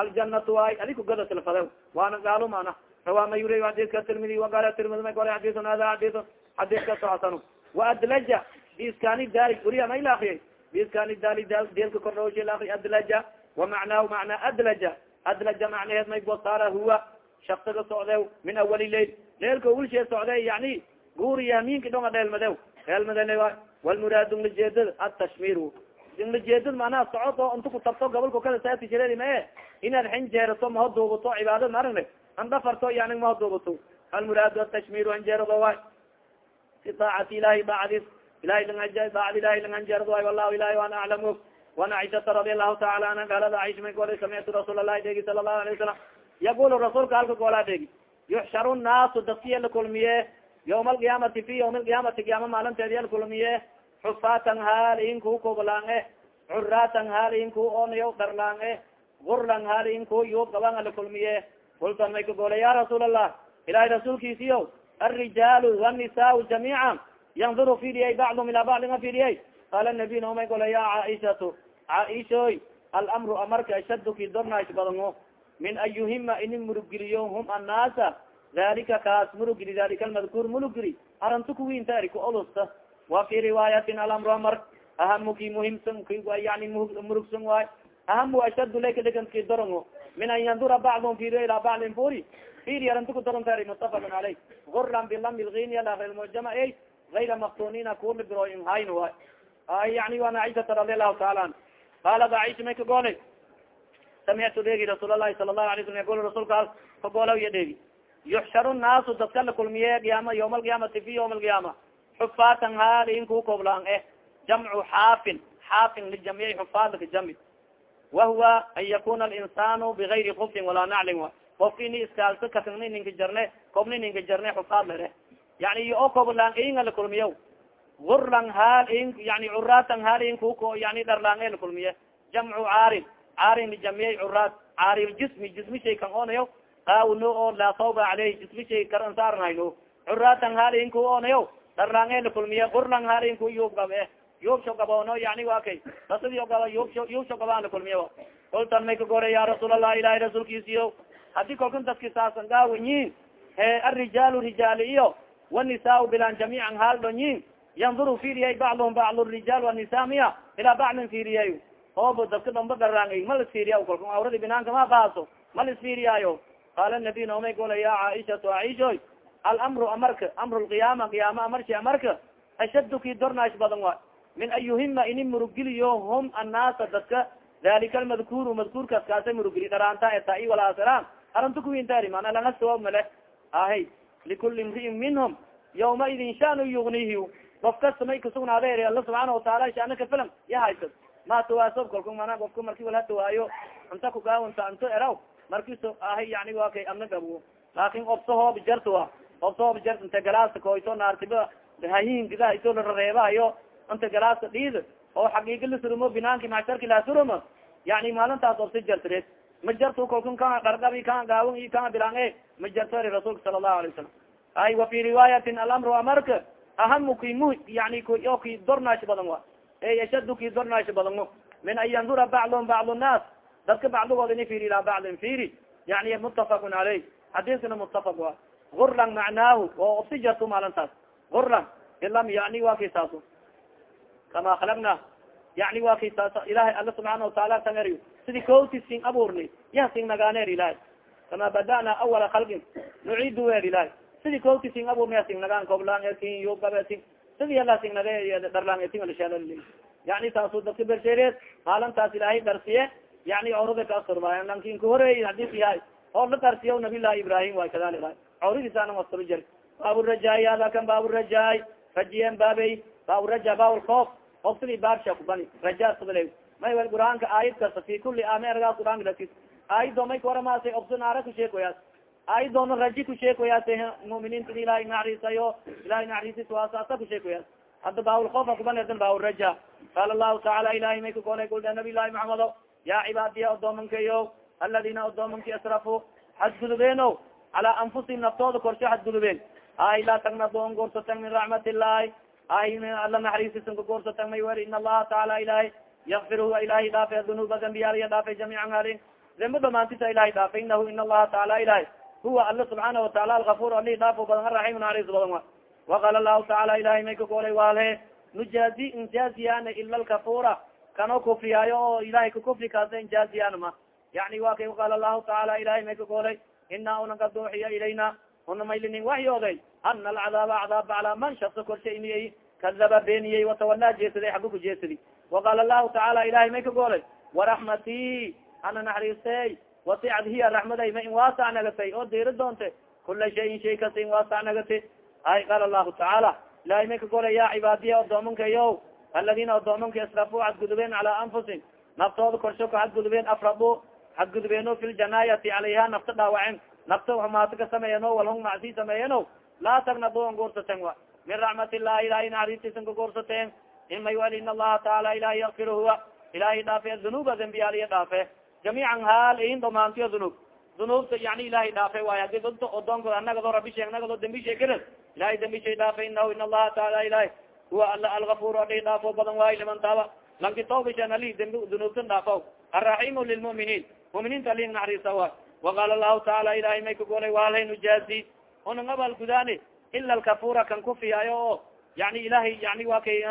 A: aljanatu waay adi kugadasfada waana gaalo mana rawama yuri xadiska tirmidi waqala tirmidi may kole xadisun hada xadisun xadiska soxsanu waadlaja biiskani daali uriya may laakiyay biiskani daali deelka kordhawsha laaki adlaja wamacnaahu macnaa adlaja adlaja macnaheed may bosaara huwa shaksiga socdew min awali lail leelka ulshee socde yani guuri yamiinki dhonga dheelmadew dheelmade walmuraadu lajeedada atashmir lajeedad manaha socod oo inta kutabto gobolka kale saati jireed mae inaad xinjeerato mahoduubato cibaadad ma aragne andhafarto yani mahoduubato almuraadu atashmir hanjeerado waay fi daacati ilahi daacadis ilahay daacad ilahi lang hanjeerado waay wallahu ilahi an aclamu wan aishata radi allahu taala anha gaalada aisha may goolay samictu rasuul allahi dheegi sala allahu alayه wasalam yaqul rasuulka halka goolaa dheegi yuxsharu nnaasu dadkiya la kulmiye yawma alqiyaamati fi yawmi alqiyaamati qiyaama maalinteediya la kulmiye xufaatan haalin ku koblaan e curatan haalin ku onayo dharlaan e gurlan haalin ku yuub gaban ala kulmiye kultan may ka goolay ya rasuul allah ilahay rasuulkiisiyo alrijaalu wanisaau jamiica yanduru fidiyay bacdum ilaa bacdin a fidiyay qaala nabiy naomay gola ya caaishatu caaishoy alamru amarka ashaduki dornaash badano min an yuhima ini murugeliyo hum annaasa dalika kaas murugeli dalika almadkuur murugeli arantu kuwinta eri ku olusta wa fi riwaayatin alamru amar ahamu ki muhimsan yani murugsan waay ahamu ashadu laka deganki dorango min an yandura bacdum firiyo ilaa bacdin furi firi aranti kudaronter mutafaqun caleyh guran bilami lginya lailmujama ey gayra maktunina kuli biro in hayn way ay yani wana aishata radi allahu taala an qalat aisha may kagolay samictu dheegi rasuul alahi sala lahu alay slam yaqul rasuulkaas kagolaw iya dheegi yuxsharu naasu dadka la kulmiye qiyaama yawma alqiyaamati fi yawma alqiyaama xufaatan haali in ku koblaan eh jamcu xaafin xaafin lijamici xufaadka jami wahuwa an yakuna alinsanu bigayri kufin walaa naclin wa kofki ni iskaalsa kasni ninka jarne kobni ninka jarne xufaad lere yani iyo o koblaan inga la kulmiya gurlan haal in yani curaatan haal in kuko yani dharlaan e la kulmiye. Jamcu caarin caarin lijamiyay curaad. Caari jismi jismi shay kan onayo qaawno oo laa sawba caleyhi jismi shay karan saarnayno curaatan haal in ku onayo dharlaan e la kulmiye gurlan haal in ku yuub gab eh yuubsho gaboono yani wa kay. Basadiyo gaba yuubsho yuubsho gabaan la kulmiya kultan may ka gore ya rasuul allah ilahi rasuulkiisiyo haddii kolkan dadki saasan gaawanyin he arijaalu rijaali iyo. Wanisaa bilan jamiican haal dhonyin yanduru firiyay bacduhum bacd rijaal wanisa miya. Ilaa bacdin firiyay oobo dadka dhamba dharaan ma lis firiya kolka awradi binaanka ma baaso. Ma lis firiyaayo qaala nabiy naomay gola ya caaishatu aishoy alamru amarka. Amru lqiyaama qiyaama amarshi amarka. Ashadu ki dornaash badan wa min an yuhima ini murugiliyo hum annaasa dadka dalika almadkuru madkuurkaas kaasa murugili dharaanta eta i walaasaraan arantu kuwintaari mana langa sawab male ahay likuli imriin minhum yawma idin shanu yugnihi of kasta may kasugnaade alla subxaana wataala shana kafilan ya haysad ma tawaasob kalku mana ofka marki wala tawaayo inta kugaawanta into eraw markiso ahay yani wa kay amna gabo laakin obso hoob jarta obso hoob jart inta galaasa koyto naartiba hahin gida ito la rareebahayo inta galaasa dhiid oo xaqiiga la surumo binaanki macsharki la surumo yani maalintaas obsi jartreed ma jarto kalkun kaa qarqabi kaa gaawan i kaa bilaan e ma jarto ri rasuulka sala allahu alay wasalam ay wa fi riwaayatin alamru amarka ahamu ki mu yani o ki dornaash badan wa e ashadu ki dornaash badan o min an yandura bacdum bacd nnaas dadka bacdigood ini firi ilaa bacdin firi yani mutafaqun caleyh xadiiskana mutafaq wa. Gurlan macnaahu oo obsi jarto maalintaas gurlan ilam yani wa kay saaso kama khalaqna. Yani wa kay saas ilahay alla subxaana wataala tangeriyo sidii koti sin abuurni ya sin nagaaneer ilahay kama bada'na awala khalqin nuciidu wer ilahay sidii koti sin abuurni sin nagaan koblaan etin yogabetin sidii ala sin naga dharlaan etin alshal yani taasu dadka bersheereed maalintaas ilaahay dharsiye yani cawrada ka asturmaayo lankin ka horeey hadis yahay oo la darsiya nabiy llahi ibrahim way kadalik cawradiisana asturo jer baaburajaay ada kan baaburajaay rajiyen baabey baaburaja baabulkoof of sidii baabsha kubani raja sabale may qur'aanka aayad kasta fi kuli ame ergaas qur'aanka dakis aayado may kawaramaasay obso naara kusheekoyaas aayadoona raji kusheekoyaas muminiinta ilahay naxariisayo ilahay naxariisis waasaasa kusheekoyaas hadda baawlkoofa kuban edan baawraja qaala lahu tacaala ilahay may kakoolay kulda nabi llahi maxamedo yaa cibaadiya odoomankayo aladina odoomanki asrafu xadgudubeeno calaa anfusihim naftooda korsho xadgudubeen ay laa tagnadon goorsatang min raxmat illahi ay alla naxariisisan ka goorsatang may wer in allaha tacaala ilahay yakfir huwa ilahay dhaafe dunuuba dambiyaalya dhaafe jamiican halin dembi dhamaantisa ilahay dhaafe inahu in allaha tacaala ilahay huwa alla subxaana wataala algafur ali dhaafo badan araxim naxariis badan wa waqaala lahu tacaala ilahay may kagoolay waalhe nujaazi injaaziyana ila lkafura kano kufriyaayo oo ilahay kakufri kaasa injaaziyana ma. Yani wa kay qaala lahu tacaala ilahay may kagoolay ina una kad uuxiya ilayna. Una maylinin waxyooday ana alcadaaba cadaaba calaa man shaksa korsha iniyay kadaba beeniyey watawalaa jeesaday xagga ku jeesadi waqaala lahu tacaala ilahay may kagoolay waraxmati ana naxariistey wasicad hiya raxmaday ma in waasac nagatay oo diri doonte kula shayin shay kasta in waasac nagati ay qaala lahu tacaala ilahay may kagoolay ya cibaadiya odoomankayo aladina odoomanka asrafuu xadgudubeen calaa anfusihim naftooda korsho ka xadgudubeen afradu xadgudubeeno fi ljanaayati calayha nafta dhaawacen nafta humaato ka sameeyeno walhung macsi sameeyeno laa tagnado an goorsaten wa min raxmat illahi ilahay naxariistiisan ka goorsateen imay wal in allaha tacaala ilahi yakfir huwa. Ilahay dhaafe dunuuba dembiyaaliya dhaafe jamiican haal in dhamaantiyo dunuub dunuubta yani ilahay dhaafe waay haddii danta odoonkood anagado rabi sheeg nagado dembi sheegara ilahay dembi shay dhaafe inahu in allaha tacaala ilahi. Huwa ala algafur adhi dhaafo badan waayo liman taaba. Lanki tawbishan ali dembi dunuubtan dhaafo arraximu lilmuminiin muminiinta ali naxariisa waay waqaala lahu tacaala ilahay may kagolay waalhay nujaazi unang abal gudaani ila alkafura kan kufiyaayo oo yani ilahay yani waa kay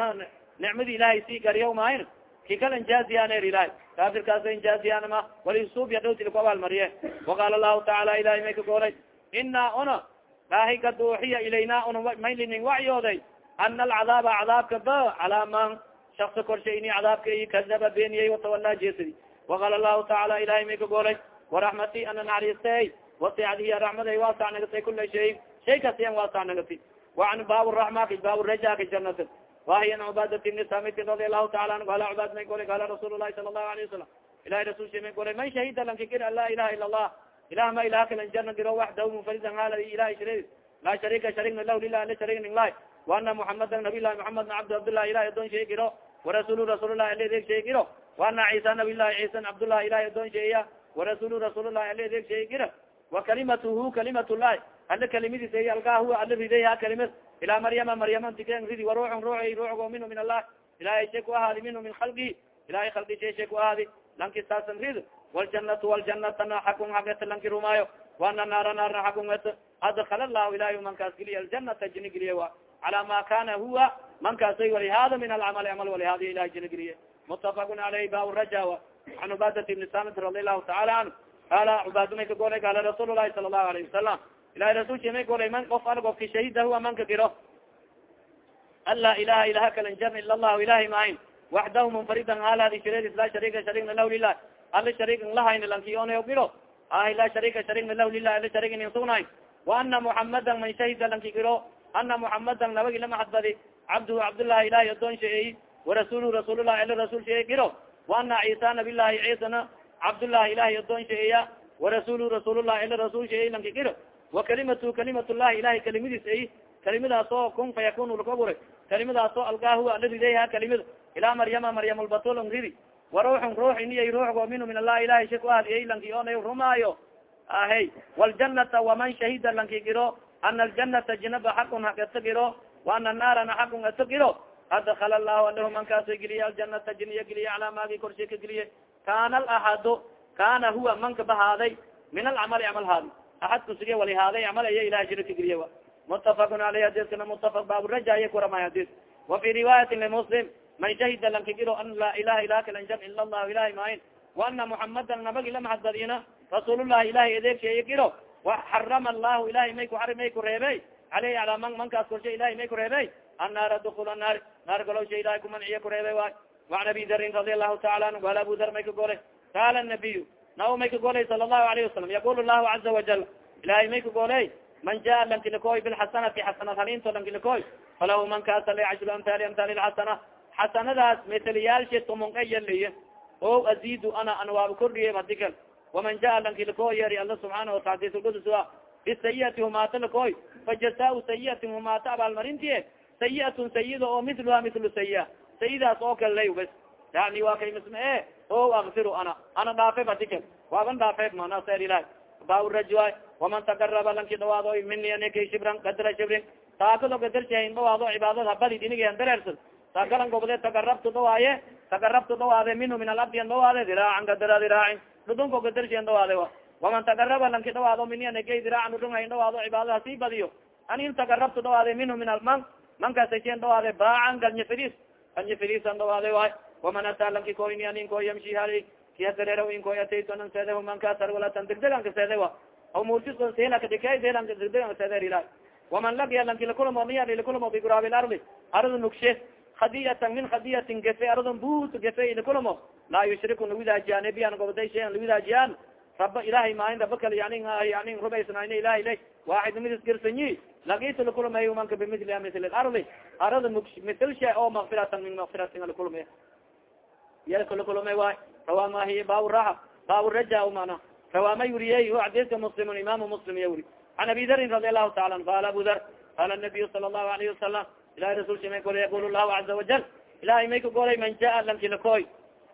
A: nicmadi ilahay sii gariya mahayn ki kalan jaaziyaner ilahay kaafirkaas injaaziyanama walisuubya dhowti laku abaalmariye waqaala lahu tacaala ilahay may ka goolay inaa una daahi kad uuxiya ilayna una maylinin wacyooday ana alcadaaba cadaabka ba calaa man shaksa korshay ini cadaabka i kadaba beeniyey watawalaa jeesadi waqaala lahu tacaala ilahay may ka goolay waraxmati ana naxariistay wasicadiya raxmaday waasac nagatay kula shay shay kasiyan waasac nagati waan baab raxma ka wahiy an cubadat bni samiti radi allahu taala anhu ala cubaad may golay qala rasuul lahi sala allahu alayه wasalam ilahi rasulsha may golay man shahida lankikir an laa ilaha ila allah ilah ma ilaha kalan jana diro waxdaw munfaridan hala ilahi shari laa sharika sharigna lah lilah ala sharig ning lahi waana muxamadan nabiy lahi muxamed cabd cabdullah ilahi adon shay giro warasulu rasuullahi ala adeeg shay giro waana ciisa nabiy lahi ciisa cabdullah ilahi adon shayya warasulu rasuullahi ala adeeg shay gira wa kalimatuhu kalimat llahi ala kalimadiis ay algaa huwa ala ridayha kalimad ilaa maryama maryama tiken ridi waruuxun ruuxi ruuxgo minhu min allah. Ilahay shay ku ahaadi minhu min khalqi. Ilahay khalqi shay shay ku ahaadi lanki saasan rid waljanatu waljanatana xakun hageta lanki rumaayo wana naara naarna xakun et. Adkala lahu ilahay mankaas geliya aljanata jini geliye wa. Cala ma kana huwa mankaasay walihada min alcamali amal walihada ilahay jini geliye mutafaqun alayh ba raja an ubadat ibni samit radi allahu taala anhu. Qaala cubaadu may ka golay qaala rasuul lahi sala allahu alayhi wasalam ilahay rasulki may golay man of al ofka shahidahu amanka giro an laa ilaha ilaha kalan jar ila allahu ilahay maayn waxdahu munfaridan aladi shareedis laa sharika sharigna lahu lilah ala shariikan lahayna lankiona giro ah laa sharika sharigna lahu lilah ala shariikan insugnahay wa ana muxamadan man shahida lanki giro ana muxamadan nabagi lama hadbadi. Cabduhu cabdllahi ilahay adoon sheeey warasuuluhu rasuullahi ila rasuul sheeye giro wa anna ciisa nabilahi ciisana cabdllahi ilahay adoon sheeeya warasuuluhu rasuullahi ila rasuul sheeye lanki giro وakalimatu kalimat llahi ilahay kalimadiis ay kalimadaas oo kun fayakun lakabure kalimadaas oo algaa huwa ala ridayha kalimada ilaa maryama maryam lbatul n ridi waruuxun ruux iniyay ruuxgo minhu min allahi ilahay shak ahad iyay lanki oonay rumaayo. Ahey wljanata waman shahida lanki giro ana aljanata jinaba xaqun hagata giro waana naarana xaqun ato giro. Adkala allahu alahu mankaasa geliye aljanata jiniya geliye calaa maagi korshe ka geliye kana alaxado kana huwa manka bahaaday min alcamali camal haadi axadku sige wali haaday camal aya ilaha shirika geliye wa mutafakun aleyh hadiskana mutafak baaburaja aya kuramay hadis wa fi riwaayatin limuslim man shahida lanka giro an laa ilaha kalanjam ila allahu ilahi maahin waana muxamadan nabagi lamahadbadiyna rasuulullahi ilahay adeegsheeye giro waxarama allahu ilahay may ku ari may ku reebey aleyhi alaa man mankaas korshe ilahay may ku reebey annaara dukula naar naar galowsha ilahay kumanciya ku reebey waay وan abi darin radi alahu taala anhu al abu dar may ka golay qaala nabiy nao may kagoolay sala allahu alayhi wasalam yaqul lahu caza wajal ilahay may kagooley eh? man jaa lankilikoy bilxasanati xasanad halinto lankilikoy falahu man kaasa la ashru amhali amhali lxasana xasanadaas metaliyaalshe tomonayaliy eh? o azidu ana an waaba kordhiye madikal waman jaa lankilikoy yeri alla subxaana wataaisududusua bisayiati humaato likoy fa jasaa sayiatin humaato abaalmarintie eh? sayiatun sayida oo miluha milu sayi sayidaas oo kallay bas yani waa kay misma e o akfir ana ana dhaafeeb hadikal waaban dhaafeeb mana ser ilahi baurajua waman tagaraba lanki dhawaado mini anikay shibran kadra shibrin. Taakado gadarsahayn dhawaado cibaadad habadi dinigan dareersad taakalan gobode tagarabtu dhawaaye tagarabtu dhawaade minhu min alabdian dhawaade diraacan kadara diraacin dhudunko gadarsahan dhawaade wa waman tagaraba lanki dhawaado mini anikay diraacan dhudunhayn dhawaado cibaadada sii badiyo. Anin tagarabtu dhawaade minhu min alman mankasashen dhawaade baacan galnya fidis galnya fidisan dhawaade waay waman ataa lanki koyni anin ko yamshi hali kiya dareero in koy ataytu anan seede mankasar walatan degdeganka seede wa aw murtiso seelaka dikay seelanka degdeganka seeder ilahi waman lagiya lanki lakulamo niya lakulamo biguraabi lardi aradu nugshe khadiyatan min khadiyatin gefe aradon but gefe lakulamo laa yushriku lawidaajiyan biyan goboday shayan lawidaajiyan raba ilahay maahin raba kale yani yani rubaysnayna ilahay lay waaxid midis gersanyi lagitu lakulmay manka bimiliha mil ardi arada mitlshe oo makfiratan min makfiratin lakulmay yalka lakulmay waay rawa mahiy baawraxa baawraja mana. Rawa ma yuriyey hu xadiska muslimun imaamu muslim iya wuri an abi darin radi allahu taala an qala abu dar qala nabiyu sala allahu alayhi wasalam ilahi rasulka may golay yaqul lahu caza wajal ilahay may ka golay man jaa lankilakoy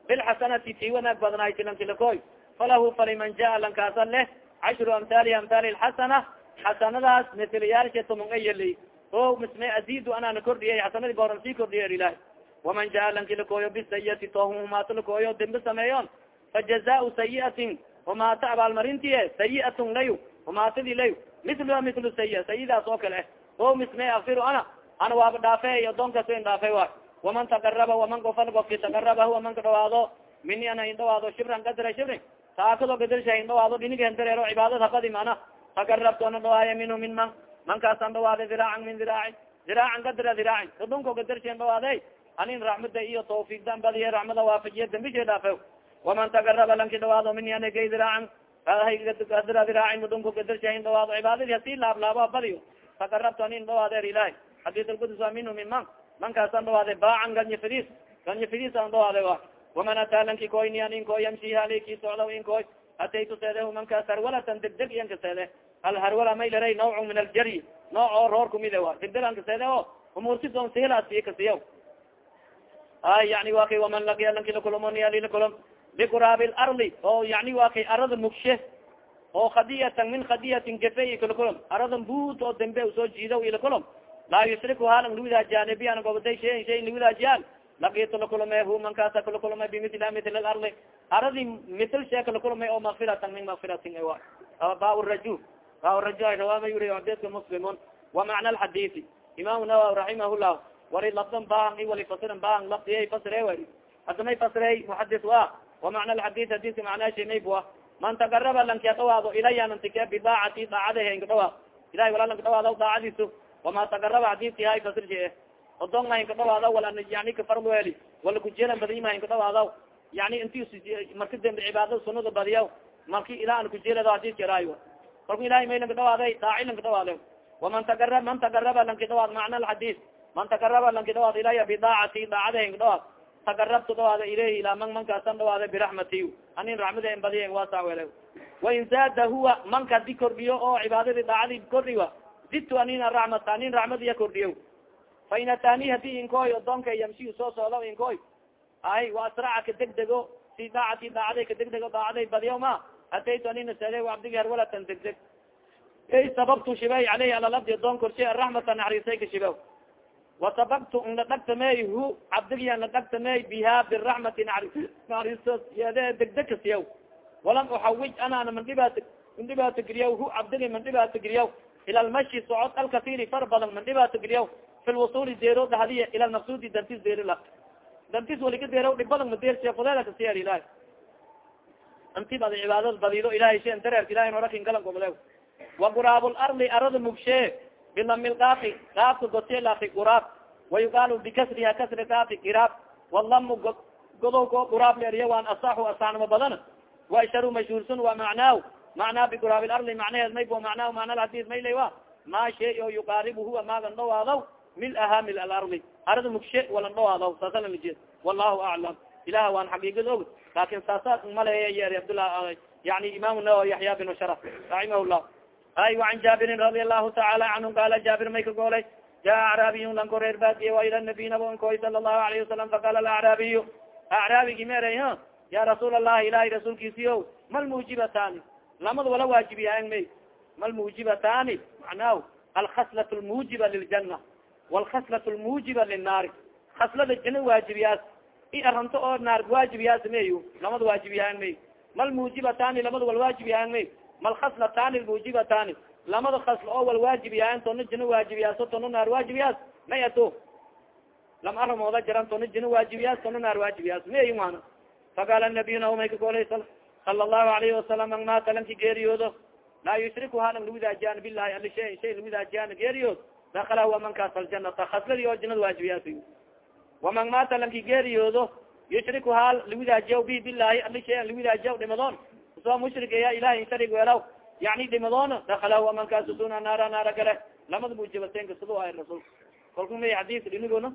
A: bilxasanati ti wanaag badnayti lankilakoy falahu fali man jaa lankaasa leh cashru amhali amhali lxasana xasanadaas milyaalsha tumunga yali o misme azidu anana kordhiyay xasanadi goran sii kordhiya ilahi waman jaa lankilakoyo bisayati tohum humaato lakoyo dembe sameeyon fajazaau sayiatin humaata abaalmarintiye sayiatun layu humaatadi layu miluha milu sayi sayidaas oo kale eh o misme afiru ana ana waaba dhaafe adoonkaas in dhaafe waay waman tagaraba waman gofal gofki tagaraba huwa man ka dhawaado mini ana indhawaado shibran gadra shibrin taakado gadrasha indhawaado dhiniga hendareero cibaadad habadi mana tagarabto ana dhawaaya minhu min man mankaasan dhawaade diraacan min diraaci diraacan gadra diraacin udunko gadrasha dhawaade anin raxmada iyo tawfiigdan badiye raxmada waafajiye dambishe dhaafe waman tagaraba lanki dhawaado mini ana gay diraacan gadra diraacin udunko gadrasha dhawaado cibaadadi hasii laablaabo badiyo tagarabto anin dhawaadeer ilahi xadis alqudus waa minhu min man? Mankaasan dhawaade baacan ganya fidis ganya fidis an dhawaade wa. Waman ataa lanki koyni an inkoy yamshi haliki socdaw inkoy ataytu seede mankaas harwalatan degdeg iyan kaseede alharwala maylaray nawcu min aljary nooc oo roor kumide wa. Degdeg an kaseede o umursidon sihelaasiye ay yani wa kay waman lakiya lanki lakulomoni alilakulom bikuraabi larli oo yani wa kay arada mugshe. Oo khadiyatan min khadiyatin gafe kalakulom aradan buut oo dambe u soo jiidaw ilakulom laa yushriku halan liwida janibiyan goboday shayan shayin liwida jiyal lakitu lakulame hu mankaasa kalakulame bimila mil alarli aradi misl shee kalakulame oo makfiratan min makfiratin ba raju ba raju rawaama yuri xadiska muslimun. Wa macna alxadisi imam nawawi raximah wari lafdan baahan i wali fasiran baahan lafdiya fasire wari. Hada may fasirey muxadis wa. Wa macna alxadis hadiska macnaa mayba man tagaraba lankia dhawaado ilaya nantike bidaacati daacadahe inka dhawaad ilahay wala lanka dhawaado daacadiisu wama tagaraba hadiski hay fasirshi odonga inka dhawaada wala yani kafarweli wala kujeelan badiyima inka dhawaadaw yani inti marka dambe cibaadada sunada badiyaw marki ilah an kujeelado hadiska iraayo kalku ilahay may lanka dhawaaday daaci lanka dhawaade waman tagarab man tagaraba lanki dhawaad macna alxadis man tagaraba lanki dhawaad ilaya bidaacati daacadahe inka dhawaad tagarabtu dhawaada ilayhi ilaa man mankaasan dhawaada biraxmati anin raxmada en badiya waasa wele. Wain zaada huwa manka di kordhiyo oo cibaadadi daacadi kordhiwa zidtu anin araxmata anin raxmadiya kordhiyo fain atani haddii inkoy odonka yamshi soo socdo inkoy ay wa asraca kadegdego si daacati daacaday kadegdego daacaday badiya ma. Ataytu anina sede abdigi harwalatan degdeg ey sababtu shibay aleyhi alalabdi odon korshe araxmata naxariisay ka shiba wasababtu na dhagtamey hu cabdigiya na dhagtamey biha biraxmati naxariisto yade degdeg kasiyaw walam uxawij anana man dhibaat man dhibaato hu cabdigi man dhibaato geliyaw ila lmashi socod alkasiri far badan man dhibaato geliyaw fi lwusuli deero dhahdiya ila lmaqsudi dantis deerila dantis waliga deero dhib badan madeersiya fudeeda kasiya ilahi anti bad cibaadada badido ilahay shen dareerka ilahay norakin galan gobole wa guraab larli arada mugshe bilami lkaafi kaafka gotelaki guraab wayuqaalu bikasriha kasri kaafi kiraab walamu godowko guraab leeriya waan asaxu asaxnimo badan wa isharu mashhuursun wa macnaaw macnaa biguraab larli macnaheed may bo macnaa macna hadis may lay wa ma shay oo yuqaaribu huwa maagan dhawaadaw milaha mil alarli arada mugshe walan dhawaadaw saasa lamajeed wallahu aclam ilaah waan xaqiigad og laakin saasa maleeya yeeri abdullah yani imam nawawi yaxya bin sharaf raximah llah ay وan jaabirin radi alahu taala canhu qala jaabir may ka goolay ja acraabiy lanko reer baadiye wa ila nabiy nabonkoy sala الlahu alayه wasalam faqala acraabiy acraabigi meeray ha ya rasuul الlahi ilahi rasuulkiisiyo mal mujibatani lamad wala waajibiyaang may mal mujibatani macnahu alkhaslat lmujiba liljana wاlkhaslat lmujiba linaari khaslada jina waajibiyaas i aranto oo naar waajibiyaas mayo lamad waajibiyaang may mal mujibatani lamad wal waajibiyaang may mal khaslatani lmujibatani lamada khasl oo wal waajibiyaayan tono jina waajibiyaaso tono naar waajibiyaas may ato lam aramooda jaran tono jina waajibiyaas tono naar waajibiyaas mayi mana faqaala nabiyuna may ka golay sala allahu alayhi wasalam man maata lanki geeriyoodo. Laa yushriku halan lawidaajiyan bilahi ali shay shay lawidaajiyan geeriyood. Dakala huwa mankaas aljanata khasladi oo jinada waajibiyaas waman maata lanki geeriyoodo yushriku haal lawidaajiya bi bilahi ali shay lawidaajiya dhimadoon soo mushrik ya ilahi sharig weelaw. Yani dhimadoon dakala huwa mankaas duna naara naara gale. Lamada mujibatenka siduu ahay rasul kalku may xadis dhinigona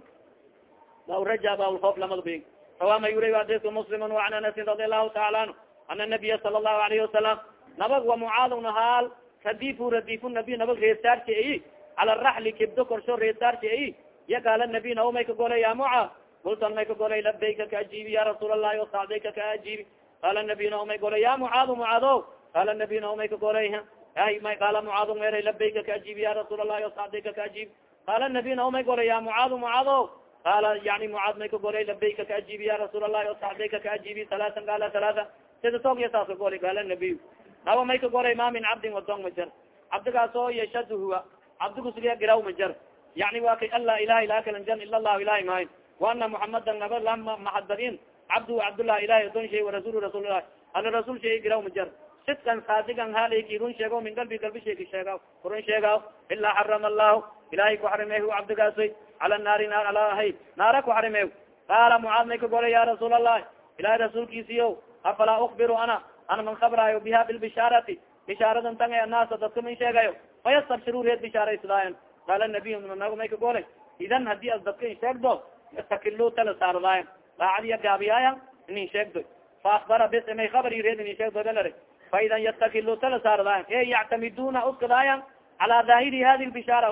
A: lawraja bawlhoof lamada bing rawama yuri hadiska muslimun waan anasin radi allahu taala anhu. Ana nabiya sala allahu alayhi wasalam nabag wa mucaaduna haal radifu radifu nabiy nabag reesaarti ayi cala raxli kibdo korsho reesaarti ayi ya qaala nabiy ka golay ya mucaad kultan may ka golay labayka ka ajiibi ya rasuul allahi wasacdayka ka ajiibi qala nabiy nao may golay ya mucaad mucaado qala nabiy nao may ka golay ay may qaala mucaad meeray labayka ka ajiibi ya rasuul allahi wasacdayka ka ajiibi qala nabiy nao may golay ya mucaad mucaado qala yani mucaad may ka golay labayka ka ajiibi ya rasuul allahi wasacdayka ka ajiibi alaaan qala alaaa sida toog ya saas ka golay qala nabiy nawa may ka golay ma min cabdin wadong ma jar cabdigaas oo yashad huwa cabdigu siga giraw ma jar yani wa kay an laa ilaha ila kalan jan ila lahu ilahi mahay waana muxamadan naba lama mahadbadin cabdu cabdullah ilahi adon shay warasulu rasuullahi ala rasul shay giraw majar sidkan saadigan haliki run sheego min galbi galbi sheeki sheega kurun sheega ilaa xarama allahu ilahay ku xarimeehu cabdigaasoy cala naari naar ala ahay naara ku xarimeew qaala mucaad may ka golay ya rasuul allahi ilahay rasuulkiisiyo afalaa ukbiru ana ana man kabraayo biha bilbishaarati bishaaradan tanga annaasa dadka min sheegayo fayastabshiru reed bishaaraysdaayan qaala nabiy may ka golay idan haddii as dadka in sheegdo yastakilu tala saardaayan daacadiya gaabiyaayan inin sheegdo faakbara bis may kabri reed inin sheegdo dalare faidan yastakilu tala saardaayan e yactamiduna uskadaayan cala daahiri hadi bishaara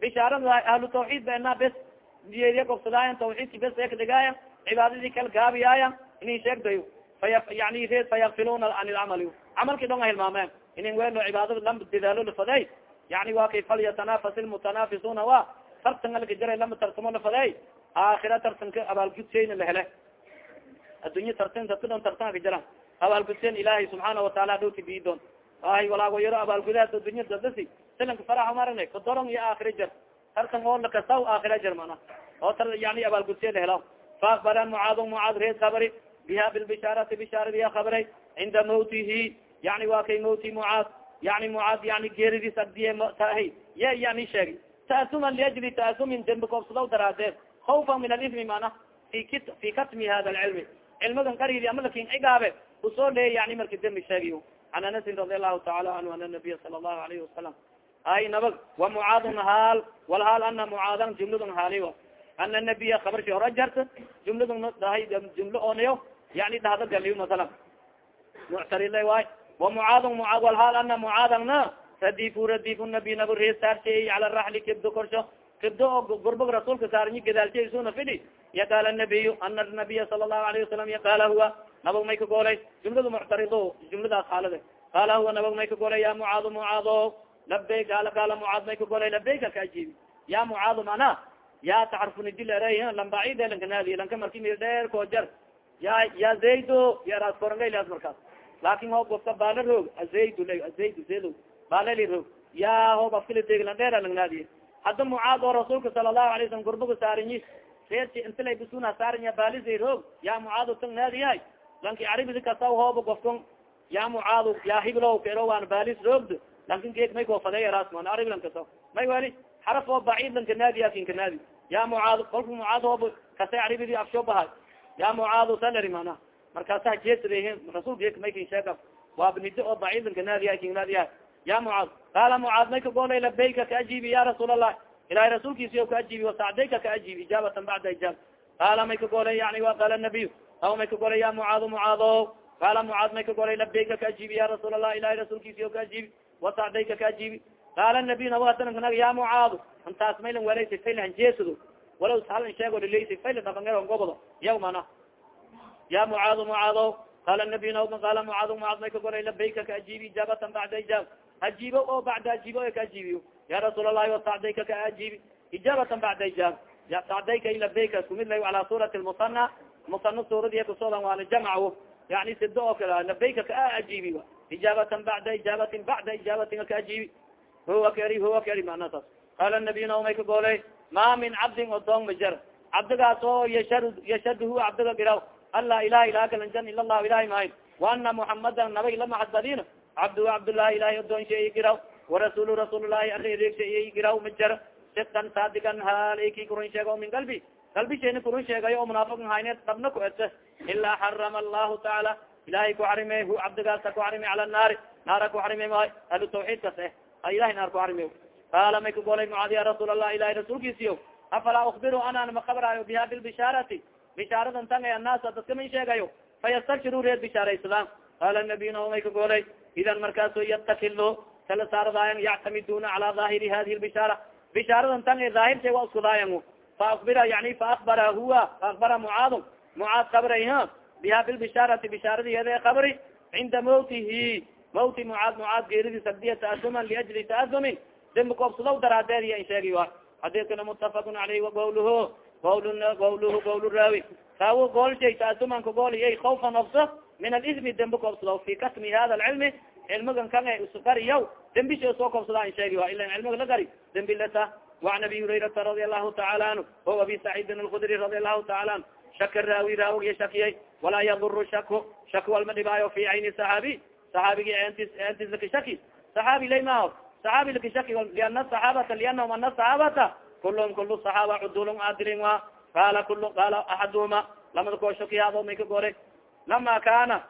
A: bishaarada ahlu tawxiid bena bes diyeediya gobsadaayan tawxiidki bes ekdegaayan cibaadadii kal gaabiyaayan inin sheegdayo faya yani reed fayakfiluna an ilcamali camalki dhonga hilmaameen inin welo cibaadada lam dadaalo lafaday yani wa kay falyatanafas ilmutanafisuna wa tartan alka jara lama tartamo lafaday aakhira tartanka abaalgudseyna lahele addunya tartan dadka dhon tartanka jara abaalgudsen ilaahay subxaana wataala dhowti biidon ay walaago yaro abaalgudaad addunya dadasi silanka faraxa marane kadoron iyo aakhira jar. Tartan oo lakasaw aakhira jar mana. Oo tar yani abaalgudse lahela faakbara mucaad mucaad reed kabari biha bilbishaarati bishaaradiya kabray cinda mawtihi yani wa kay mawti mucaad yani mucaad yani geeridiis agdiye tahay ye yani sheegi taasuman liajli taasumin dembi koobsadaw daraadeed awfa min alimi mana fi katmi hada alcilmi cilmadan qaridi ama laakiin cigaabe u soo leey yani marka dembi sheegiy an anasin radi allahu taala anhu ana nabiya sala allahu alayhi wasalam ay nabag wa mucaadun haal walhaal ana mucaadan jumladun haaliwa ana nabiya kabarshi hora jarta jumladun dahay jumlo onayo yani dhahda galiyo masalan muctarile waay wa mucaadun mucaad walhaal ana mucaadana radifu radifu nabi nabo reesaarsheey cala raxli kibdo korsho kibdo oo gurbog rasuulka saarnyi gadaalshaysuna fidhi yaqaala nabiyu ana nabiya sala allahu alayhi wasalam yaqaala huwa nabag may ka goolay jumladu muctarido jumladaas xaalade qaala huwa nabag may ka golay ya mucaado mucaado labeyk ala qaala mucaad may ka golay labeyka ka ajiibi ya mucaado mana ya taxarfunidilere lambacide lankanaadi lanka marki mir dheer koo jar ya ya zaydo yaraas korangaylas markaas laakin hoob gofka baala roog azaydu la azaydu zaydo balali roog ya hoob afkilideglan dheera langnaadiye hadda mucaad oo rasuulka sala allahu alay salam gurbaga saarinyi reerki intilay bisuna saarinya baalisay roog ya mucaado tang naadiyahay lanki caribidi kasaw hooba gofkon ya mucaado ya hiblow kero waan baalis roogd lankin geek may koofadey eraas man arib lan may wali xaraf oo bacid lanka naadiya kinka naadi. Ya mucaado kolka mucaad hoob kasay caribidi afsho bahay. Ya mucaado salari mana markaasa jeesad rasul geek may kin sheega waa nido oo bacid lanka naadiya kin naadiya ya mucaad qaala mucaad may ka goolay labayka ka ajiibi ya rasuul allah ilahay rasuulkiisiyo ka ajiibi wasacdayka ka ajiibi ijaabatan bacda ijaab. Qaala may ka goolay yani wa qaala nabiy aw may ka golay ya mucaado mucaado qaala mucaad may ka golay labayka ka ajiibi ya rasuul allah ilahay rasuulkiisiyo ka ajiibi wasacdayka ka ajiibi. Qaala nabiy nawatanag ya mucaado intaas maylan walaysay fayla hanjeesado walaw halin sheego lilaysay fayla dhabangeron gobodo. Yaw mana ya mucaado mucaado qaala nabiy nawa qaala mucaado mucaad may ka golay labayka ka ajiibi ijaabatan bacda ijaab ajiibo oo bacda ajiibo ka ajiibiyo ya rasuul allahi wasacdayka ka ajiibi ijaabatan bacda ijaab sacdayka labayka isku mid lay ala suurati lmusana musana suuradiya kusoodan waana jamc yani sido oo kale labayka ka ajiibi ijaabatan bacda ijaabatin bacda ijaabatin ka ajiibi huwa keri huwa keri mana saas qaala nabiy naomay ka goolay ma min cabdin odoon ma jar cabdigaas oo yashad yashad huwa cabdiga giraw alla ilaha ilaha kalanjan ila lahu ilahi mahay waana muxamadan nabay lamacadbadin cabdu cabdullahi ilahi odoon sha giraw warasulu rasuullahi areereegsha giraw ma jar sidan saadigan halki kurun sheego min qalbi qalbi sheeni kurun sheegayo oo munaafiqin hayne dhabna ku ete ilaa xarama allahu tacaala ilahay ku xarime hu cabdigaasa ku xarime cala naari naara ku xarime maay ahlu tawxiidkas eh ilahay naar ku xarime qaala may ka golay mucaad ya rasuul allah ilahay rasuulkiisiyo afalaa ukbiru anaan makabraayo biha bilbishaarati bishaaradan tan e annaasa dadka min sheegayo fayastabshiru reer bishaaraysadaan qaala nabiy naomay ka golay idan markaaso yatakilo tala saardaayan yactamiduna cala daahiri hadihi lbishaara bishaaradan tan e daahirta waa isku daayan faakbira yani faakbara huwa faakbara mucaad mucaad kabray ha biha bilbishaarati bishaaradiyeede kabri cinda mawtihi mawti mucaad mucaad geeridis agdiya taasuman liajli taasumin dembi koobsadaw daraadeed iya in sheegi wa xadiidkana mutafaqun caleyh wagawluhu gawl gawluhu gawl raawi raawo goolshay taasuman kagooliyay awfan ofso min alismi dembi koobsadaw fi kasmi hada alcilmi cilmigan kan e isgariyaw dembisha soo koobsadaa in sheegi wa ila cilmiga la gari dembi leta وعn abi هurayrata رadi الlahu taعala anhu o abi سacيidin الkudri رadi الlahu taعala anhu shaka raawi raawigiy shakiyay walaa yaduru shaku shak walma dhibaayo fi cayni saxaabi saxaabigi entis entis laki shaki saxaabi lay maaho saxaabi laki shaki liana saxaabata lianahum ana saxaabata kulum kulu saxaaba cudulun adilin wa qaala kul qaala axaduhuma lamada koo shakiyaado may ka gore lama kana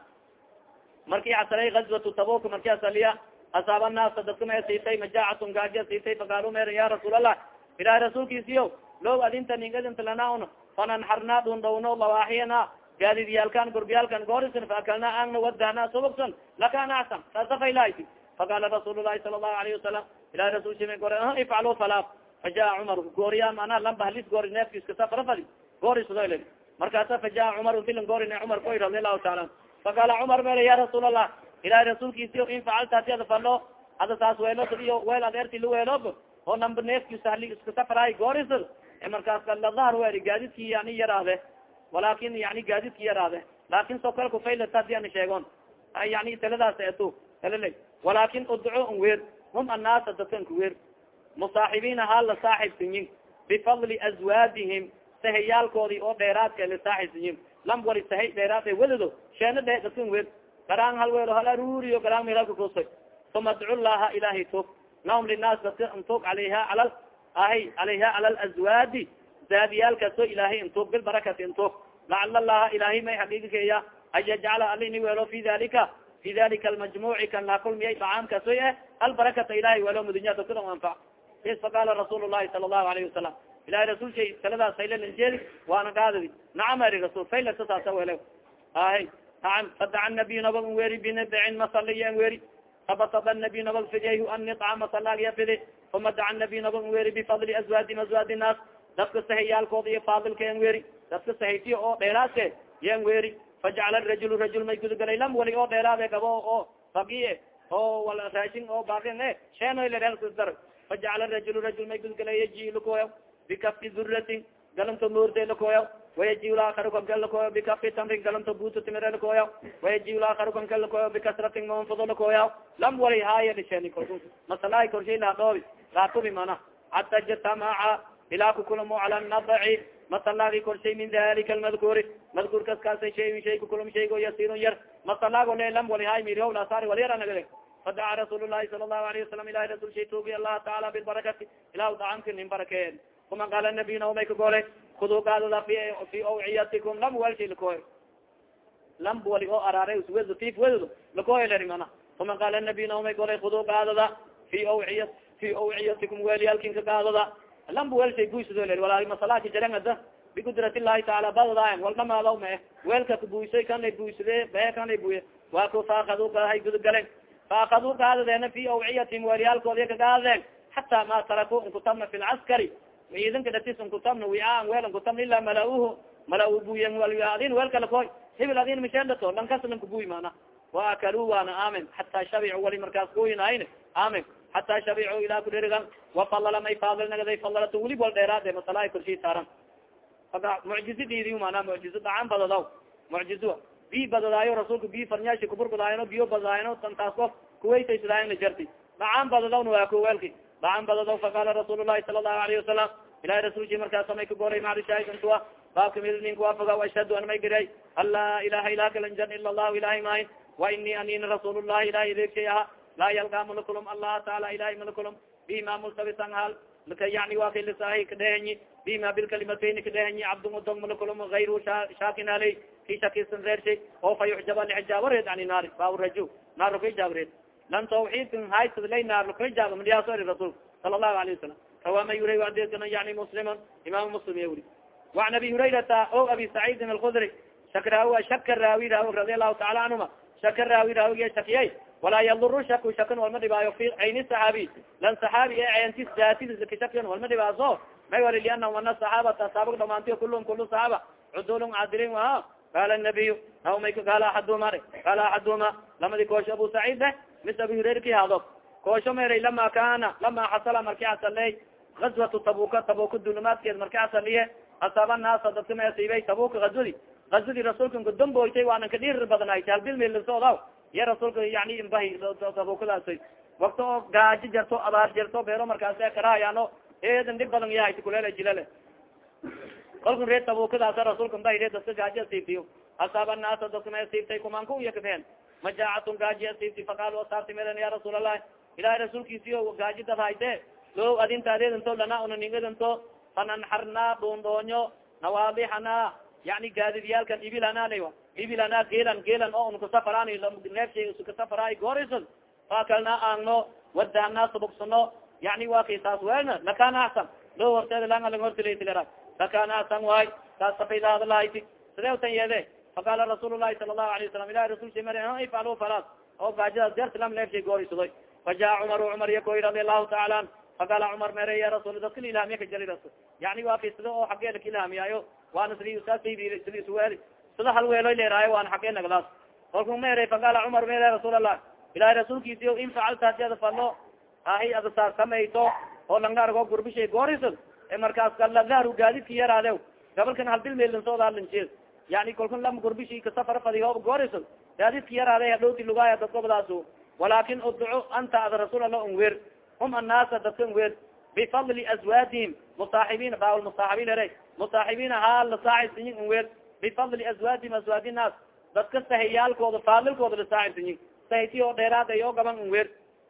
A: markii asalay gazwatu tabuk marki asaliya asaaba naasa dadka ma siitay majacatun gaaja siitay faqaalu mer ya rasuul allah ilahi rasuulkiisiyo low adinta ning adinta lanaun fananxarnaa dhun dhowno lawaaxiyana gaadidyaalkan gurbiyaalkan goorisan faakalna angna wadahna subogson lakana axsan saasafaylayti faqala rasuul lahi sala allahu alayhi wasalam ilahi rasul sima gore ifcalu fala fajaa cumar gooriya mana lamba halis goori neefkiska safarafadi goori sudoyle markaasa fajaa cumar untilan goorine cumar koy radi allahu taala. Faqala cumar mele ya rasuul allah ilahi rasuulkiisiyo in facalta hadi ada falo ada saas weelo iyo weel adeerti la weelob oo namba neefkisa hali iska safraay gooris markaas ladahar weli gaadidki yani yaraade walakin yani gaadidki yaraade laakin so kal kufaylata hadi ana sheegon yani taladaas eto talala walakin udco n weer hum annaasa dadkan weer. Musaaxibiina haa la saaxibsinyin bifadli azwaadihim sahayaalkoodi oo dheeraadka la saaxibsinyin lam wali sahay dheeraad wedado sheena dhe dadkan weer garaan hal weelo hal aruuriyo garaan meelaka kuusay uma adcu llaha ilahay tog lahum linaas dadka ntog alayha ala ahay alayha cala lazwaadi zaadiyaalkaasoo ilaahay intog bilbarakati intog lacala allaha ilahay may xaqiiqikeeya. An yajcala alini weelo fi dalika fi dalika almajmuci kan laa kulmiyay dacaamkaasoy eh albarakata ilahay weelo mudunya dadka dhan anfac is faqala rasuul llahi sala allahu alayhi wasalam ilahay rasul shay taladaas faylalanjeedi waana gaadadi nacam ari rasul faylasa saasa wele ahay naam fadaca nabiy nabag n weri binidcin masaliya n weri fabatada nabiy nabag fidiyayhu annica masalagya fidi uma daca nabiy nabag n weri bifadli azwaadi azwaadi naas dadka sahiyaalkooda iyo faadilka yan weri dadka sahaytiya oo dheeraadke yan weri fajacala rajul rajul may gudagalay lam wali oo dheeraade gabo oo faqie oo raashin oo baaqin e sheenoydar fajacala rajul rajul may gudagalay yaji lakoya bikafi duratin galanto moorde lakoya wayaji laakar kankal lakoya bikafi tamrin galanto buto timire lakoya wayaji laakar kankal lakoya bikasratin manfudo lakoya lam wali haya lisheni korku masalahay korshay laadhoobi laatubi mana. Hata jatamaca ilaa kukulamo cala nadaci masalagi korshay min dalika almadkuuri madkuur kas kaasa shay shay kukulam shaygo yasirun yar. Masalago le lam wali hay mirho lasaari walyaranagade fadaca rasuul lahi sala allahu alayhi wasalam ilahi rasul shay tuugi allah taala bilbarakati ilah dacamki nin barakeen uma qaala nabiy naomay ka gole kudu gaadada fi awciyatikum lam walshay lakoy lamb wali oo araare uswed tif weddo lakoy leri mana uma qaala nabiy naomay gole kudu gaadada fi awciya fi awciyatikum weeliyaalkin ka gaadada lamb welshay buysado leri walaali masalaki jarangada bigudrat illahi taala badadayan wal dhamaadaw mae weelka kabuysay kanay buysade bee kanay buye waa ku faakadu kahay gudgalen faakadu gaadadeena fi awciyatim weeliyaalkoodi ka gaadadeen hataa ma taraku nkutabna fi lcaskari ciidanka datis nkutabna wiaan weel nkutabna ilaa mala-uhu. Mala- buyen adin weel kala koy. Hibil adin mishendhato lankas lankabuy mana waakalu waana amin hataa shabicu wali markaas kuwinayn amin hataa shabicu ilaa kudherigan wafalala may faadil nagaday weli wal dheeraade masalaha korshii saaran. Mucjizadiidi mana mucjizo dhacan badadaw. Mucjizo bi badadaayo rasuulka bi farnyaashi kuburkudaayan biyo badaayan tantaas of kuwaytaysadaayana jarti. Dhacan badadawna waa ko weelki dhacan badadaw faqala rasuul lahi sala allahu alayhi wasalam ilahi rasulki markaasa may ka goray marishaaikantua baabka mid nin kuwaafaga ashhadu an may garay an laa ilaha ilaa kalanjan ila allahu ilahay mahin wa ini anina rasuul llahi ilahi ideegshay aha laa yalgaa malakulum allah taala ilahay malakulum bima multabisan hal laka yani waa kay lisaahi kadhehenyi bima bilkalimatayni kadhehenyi cabdun udong malakulum ayru shaakin aley ki shakisan reershay oo fa yuxjaba lixijaabo reed ani naari baawrajo naar laka ijaab reed lan tawxiidkan haysad lay naar laka ijaabo midiyaaso eri rasuulka sala allahu alayhi wasalam rawama yuray adeeskana yani musliman imam muslim ya wuri وan abi hurayrata o abi saciidin alkudri shakraawi shaka raawi raawi radi allahu taala canhuma shaka raawi raawiga shakiyay walaa yaduru shaku shakan walma dhibaayo fi cayni saxaabi lan saxaabi e cayntis daatidisa kashakiyan walma dhibaaso may wali lianahum ana saxaabata saabag dhamaantiyo kulum kulu saxaaba cudulun cadilin a qaala nabiyu naumay qaala axaduma qaala axaduma lamadi koosho abu saciid eh mis abi hurayra ki hado koosho meray lama kana lama xasala marki asaley gazwatu tabuka tabuka dulumaadkeed marki asaliye asaaba naasa dadka ma asiibay tabuka gazwadi gazwadi rasuulka nkadamboytay waanan ka dhirir badnaay halbilmilsoodaw iya rasuulka yani imbahi tabukadaas wakta oo gaaji jarto abaar jarto beero markaas karahayaano eedan dhib badan yahay kuleel jilale kolka reer tabukadaasa rasuulka ba re dadka gaaji asiibtiyo asaaba naasa dadka ma asiibtay kumanku yakafeen majaacatun gaaji asiibti faqaal asaabti melen ya rasuul allahi ilahay rasuulkiisiyo gaaji dad hayte lo adintaadeedanto lana una ningadanto fananxarnaa dhundoonyo nawaadixana yani gaadidyaalkan ibilana ibilana geelan geelan oo un kasafaraan neefshay kasafaraay goorisod faakalna aangno wadahna subugsano yani wa kay saas welna lakana axsan lo horteeda lang lang hortilaytilera lakana axsan waay saas safayda hadalahayti sidee utan yeede faqala rasuul lahi sala lahu alayه rasulsi mar ifcalu falas oo gaajidaas jartilam neefshay goorisadoy fajaء cumar cumar yakoy radi allahu taala an faqala cumar mere ya rasul dadka ilahamiya ka jari rasul yani waa fi sida oo xagee laka ilhamiyaayo waana sidi sidi isweel sida halweeloy leeraayo waana xagee naglaas kolku mere faqala cumar mere rasuul allah ilahi rasuulkiisi in facalta hadi ada falo ahi ada saar samayto oo langa argo gurbishay goorisad e markaas kaladaharu gaadidki yaraade gabalkan halbil meelinsoodalinjeed yani kolkan lam gurbishi kasafar fadi hoob goorisad gaadidki yaraade hadhowti lugaaya dadkobadaas walakin udcu anta ada rasuul alla unwer hum annaasa dadka unwer bifadli azwaadihim musaaxibiin ba musaaxibiin ere. Musaaxibiina haa lasaaxibsiyin unwer bifadli azwaadihim azwaadi dadka sahiyaalkooda faadilkooda lasaaxibsiyin sahiti oo dheeraada oo gaban unwer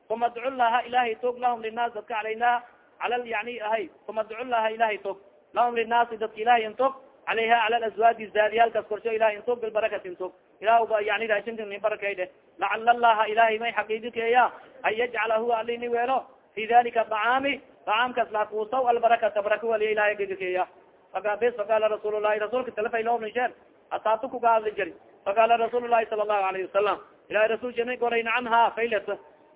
A: uma adcu laha ilahay tog lahum linaas dadka alayna. Ala yani ahay. Uma adcu laha ilahay tog lahum linaasi dadka ilahay intog alayha cala azwaaji zaadiyaalkaas korsho ilahay intog bilbarakati intog ilah yani raashinka nin barakayde lacala allaha ilahay may xaqiidikeeya an yajcala huwa alini weelo fi dalika dacaami dacaamkaas lakuusaw albarakata baraka waliya ilahay gagakeeya bes faqala rasuul lahi rasuulka talafayloobnisheer asaabta kugaadli jari faqala rasuul lahi sala allahu alayhi wasalam ilahi rasul jana goray nacan ha faylet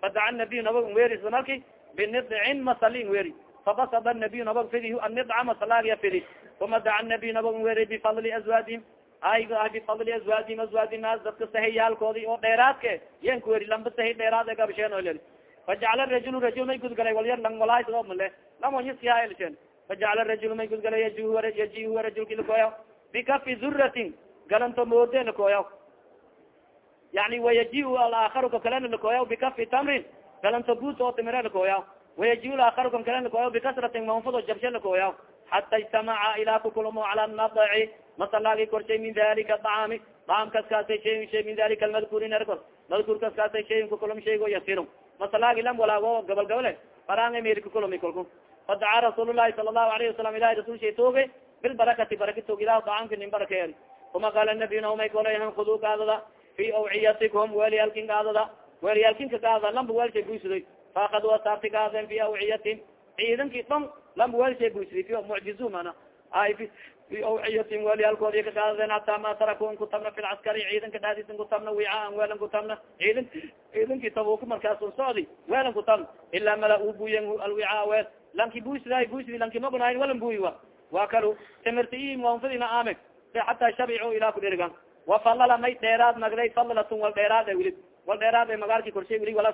A: fadaca nabiy nabag weri isla marki binidcin masalin weri fabasada nabiy nabag fidi anidca masalaagiya fidi uma daca nabiy nabag weri bifadli azwaadihim ay bifadli azwaadihim azwaadi naas dadka sahiyaalkoodi oo dheeraadke yan ku weri lamba sahi dheeraad gabsheen fajacala rajul rajul may gudgalay walyar lang walaaysoo male lamonyasihaelsheen fajacala rajul may gudgalay yajihu rajulki lakoya bikafi zuratin galanto moode lakoya yani wayaji alaaharu ka kalena lakoya bikafi tamrin galanto guut oo timire lakoya wayaji alaaharu kan kalena lakoya bikasratin manfudo jabshe lakoya xata ijtamaca ilaa kukulmo cala nadaci masalagi korshay min dalika acaami dacaam kaskaasay shayin shay min dalika almadkurin erkos madkur kaskaasay shayin kukulum shaygo yasiro masalagi lam walaago gabal gabale faranga meri kukulumi kolku fadaca rasuul lahi sala allahu alayhi wasalam ilahi rasul shay tooge bilbarakati baraka toog ilah dacaamka nin barakeen uma qaala nabiy naumay kolayhan kudu kaadada fi awciyatikum weliyalkin kaadada weliyalkinka kaadada lamba welshay buysuday faakadu asaabti kaadeen fi awciyatin ciidanki dhon lamba buysuday fi mucjizu mana ay fi awciyatin weliyalkoodi ka kaadadeen hataa ma taraku in kutabna fi lcaskari ciidanka dhaadiis kutabna wicaan weelan kutabna ciidan ciidankii tabuku markaasun socdi weelan kutabna ilaa mala u buyen alwicaa weel lanki buysuday buysudi lanki magunayn walan buyi wa waa kalu timirti i manfadina ameg hataa shabico ilaa kudherigan wafalala may dheeraad nagday fadlatun wal dheeraad wili wal dheeraad magaalki korshay wili wala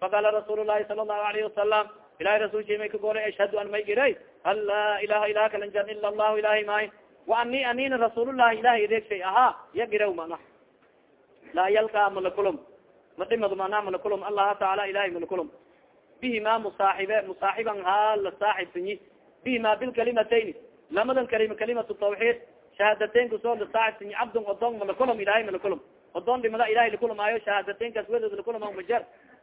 A: faqala rasuul lahi sala allahu alayhi wasalam ilahi rasulki may kagoolay ashhadu an may iray an laa ilaha ilaha kalanjan ila allahu ilahay may wa ani anina rasuulullahi ilahay adeegshay ahaa ya giraw mana laa yalka malakulum madhimad mana malakulum allaha taala ilahay malakulum bihima musaaxibe musaaxiban haa la saaxibsanyi bihima bilkalimatayni lamadan kalima kalimatu tawxiid shahaadateynka soo lasaaxibsanyi cabdun odon malakulum ilahay malakulum odon dhimada ilahay lakulumaayo shahaadateynkaas wedod lakuluma majar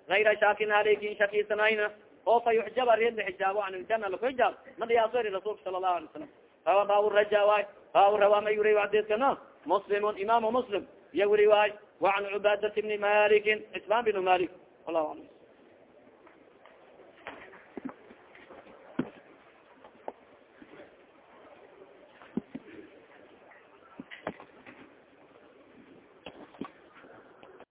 A: ayra shaakin haleykin shakisanayna oo fa yuxjaba reed laxijaabo an iljana lakuxijaab madiyaaso eri rasulka sala allahu alay salam rawa baabu raja waay baabu rawa ma yuri adeedkana muslimun imaamu muslim iya wuri waay wa can cubadat bni malikin ismaan binu malik wallahu alam